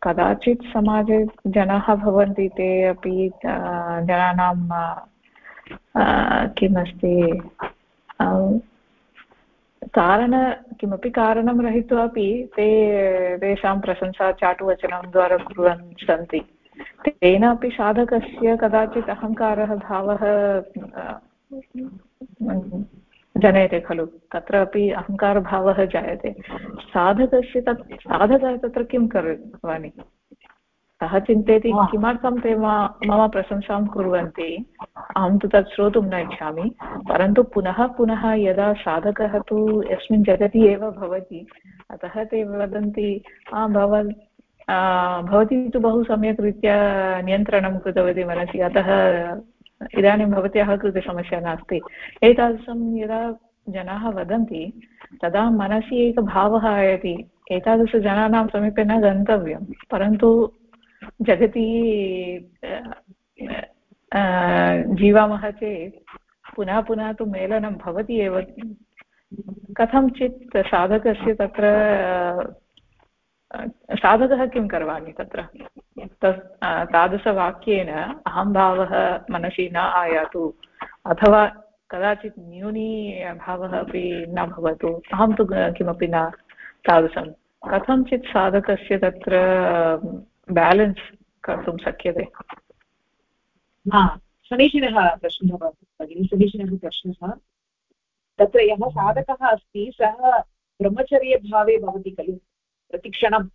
कदाचित् समाजे जनाः भवन्ति ते अपि जनानां किमस्ति कारण, किमपि कारणं रहित्वा अपि ते, तेषां प्रशंसा चाटुवचनं द्वारा कुर्वन् सन्ति। तेन अपि साधकस्य कदाचित् अहङ्कारः, भावः जनयते खलु? तत्र अपि अहङ्कारभावः जायते। साधकस्य तत् साधकः तत्र किं करोमि सः चिन्तयति किमर्थं ते मम प्रशंसां कुर्वन्ति? अहं तु तत् श्रोतुं न इच्छामि। परन्तु पुनः पुनः यदा साधकः तु यस्मिन् जगति एव भवति अतः ते वदन्ति भवन् भवती तु बहु सम्यक् रीत्या नियन्त्रणं कृतवती मनसि अतः इदानीं भवत्याः कृते समस्या नास्ति। एतादृशं यदा जनाः वदन्ति, तदा मनसि एकः भावः आयाति। एतादृशजनानां समीपे न गन्तव्यं, परन्तु जगति जीवामः चेत् पुनः पुनः तु मेलनं भवति एव। कथञ्चित् साधकस्य तत्र साधकः किं करवाणि तत्र? तस् तादृशवाक्येन अहम्भावः मनसि न आयातु, अथवा कदाचित् न्यूनी भावः अपि न भवतु। अहं तु किमपि न तादृशं। कथञ्चित् साधकस्य तत्र बेलेन्स् कर्तुं शक्यते? समीचीनः प्रश्नः भगिनि, समीचीनः प्रश्नः। तत्र यः साधकः अस्ति, सः ब्रह्मचर्यभावे भवति खलु। प्रतिक्षणं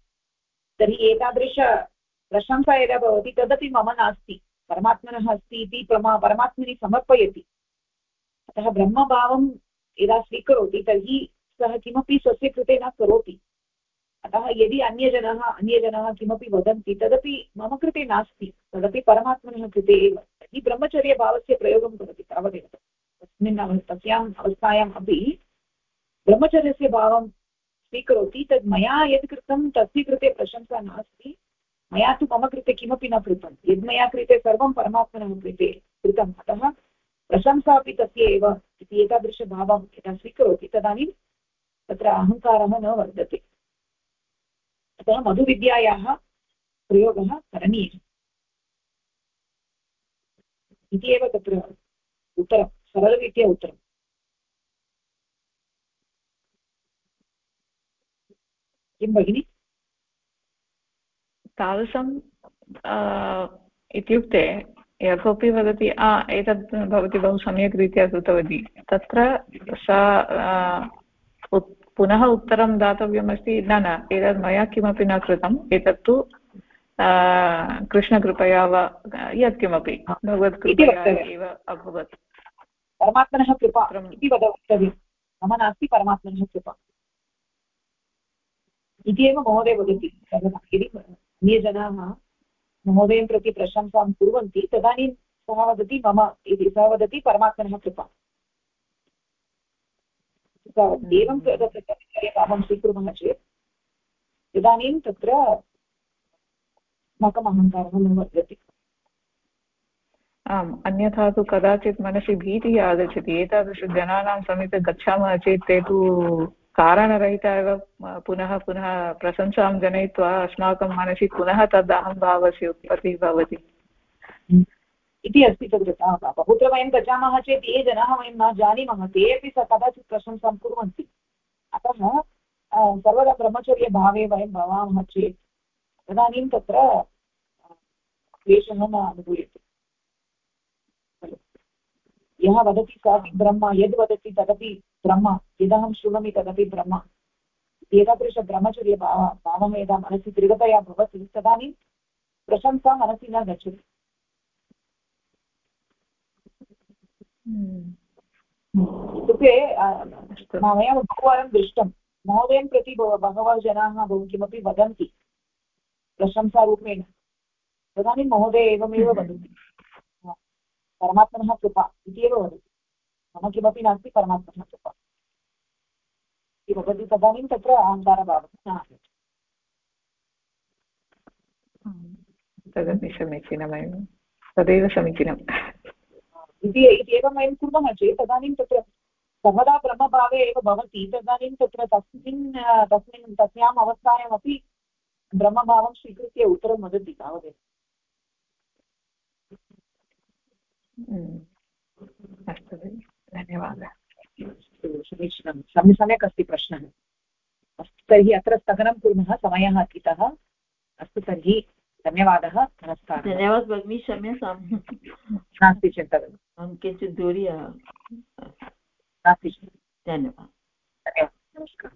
तर्हि एतादृश प्रशंसा यदा भवति, तदपि मम नास्ति। परमात्मनः अस्ति इति प्रमा, परमात्मनि समर्पयति। अतः ब्रह्मभावं यदा स्वीकरोति, तर्हि सः किमपि स्वस्य कृते न करोति। अतः यदि अन्यजनाः अन्यजनाः किमपि वदन्ति, तदपि मम कृते नास्ति। तदपि परमात्मनः कृते एव। तर्हि ब्रह्मचर्यभावस्य प्रयोगं करोति तावदेव। तस्मिन् तस्याम् अवस्थायाम् अपि ब्रह्मचर्यस्य भावं स्वीकरोति, तद् मया यद् कृतं तस्य कृते प्रशंसा नास्ति। मया तु मम कृते किमपि न कृतं। यद् मया कृते सर्वं परमात्मनः कृते कृतम्, अतः प्रशंसा अपि तस्य एव इति एतादृशभावं यदा स्वीकरोति, तदानीं तत्र अहङ्कारः न वर्धते। अतः मधुविद्यायाः प्रयोगः करणीयः। इति एव तत्र उत्तरं, सरलरीत्या उत्तरम्। किं भगिनि? तादृशं इत्युक्ते यः कोऽपि वदति एतत् भवती बहु सम्यक् रीत्या कृतवती तत्र सा पुनः उत्तरं दातव्यमस्ति। न न एतत् मया किमपि न कृतम्। एतत्तु कृष्णकृपया वा यत्किमपि भगवत्कृपया एव अभवत्। परमात्मनः कृपा इति वक्तव्यं मम नास्ति परमात्मनः कृपा। इति एव महोदय वदति सर्वदा यदि अन्यजनाः महोदयं प्रति प्रशंसां कुर्वन्ति तदानीं सः वदति मम इति सः वदति परमात्मनः कृपा। एवं तत्र भावं स्वीकुर्मः चेत् इदानीं तत्र अस्माकम् अहङ्कारः न वर्धते। आम् अन्यथा तु कदाचित् मनसि भीतिः आगच्छति। एतादृशजनानां समीपे गच्छामः चेत् ते तु कारणरहिता एव पुनः पुनः प्रशंसां जनयित्वा अस्माकं मनसि पुनः तद् अहम्भावस्य उत्पत्तिः भवति। इति अस्ति तद् बहुत्र वयं गच्छामः चेत् ये जनाः वयं न जानीमः, ते अपि कदाचित् प्रशंसां कुर्वन्ति। अतः सर्वदा ब्रह्मचर्यभावे वयं भवामः चेत् तदानीं तत्र क्लेशः न अनुभूयते। यः वदति स ब्रह्म, यद् वदति तदपि ब्रह्म, यदहं शृणोमि तदपि ब्रह्म। एतादृशब्रह्मचर्यभाव भावः यदा मनसि दृढतया भवति, तदानीं प्रशंसा मनसि न गच्छति। इत्युक्ते मया बहुवारं दृष्टं, महोदयं प्रति बहवः जनाः बहु किमपि वदन्ति, प्रशंसारूपेण। तदानीं महोदय एवमेव वदति। परमात्मनः कृपा इति एव वदति। मम किमपि नास्ति परमात्मनः कृपा। इति वदति तदानीं तत्र अहङ्कारभावः न आगच्छति तदपि समीचीनमेव तदेव समीचीनम्। इति एवं वयं कुर्मः चेत् तदानीं तत्र सर्वदा ब्रह्मभावे एव भवति। तदानीं तत्र तस्मिन् तस्मिन् तस्याम् अवस्थायामपि ब्रह्मभावं स्वीकृत्य उत्तरं वदति तावदेव। अस्तु धन्यवादः। समीचीनं सम्यक् सम्यक् अस्ति प्रश्नः। अस्तु तर्हि अत्र स्थगनं कुर्मः समयः अतीतः। अस्तु तर्हि धन्यवादः नमस्कारः। धन्यवादः भगिनी क्षम्यतां नास्ति चिन्ता अहं किञ्चित् दूरी नास्ति चिन्ता। धन्यवादः।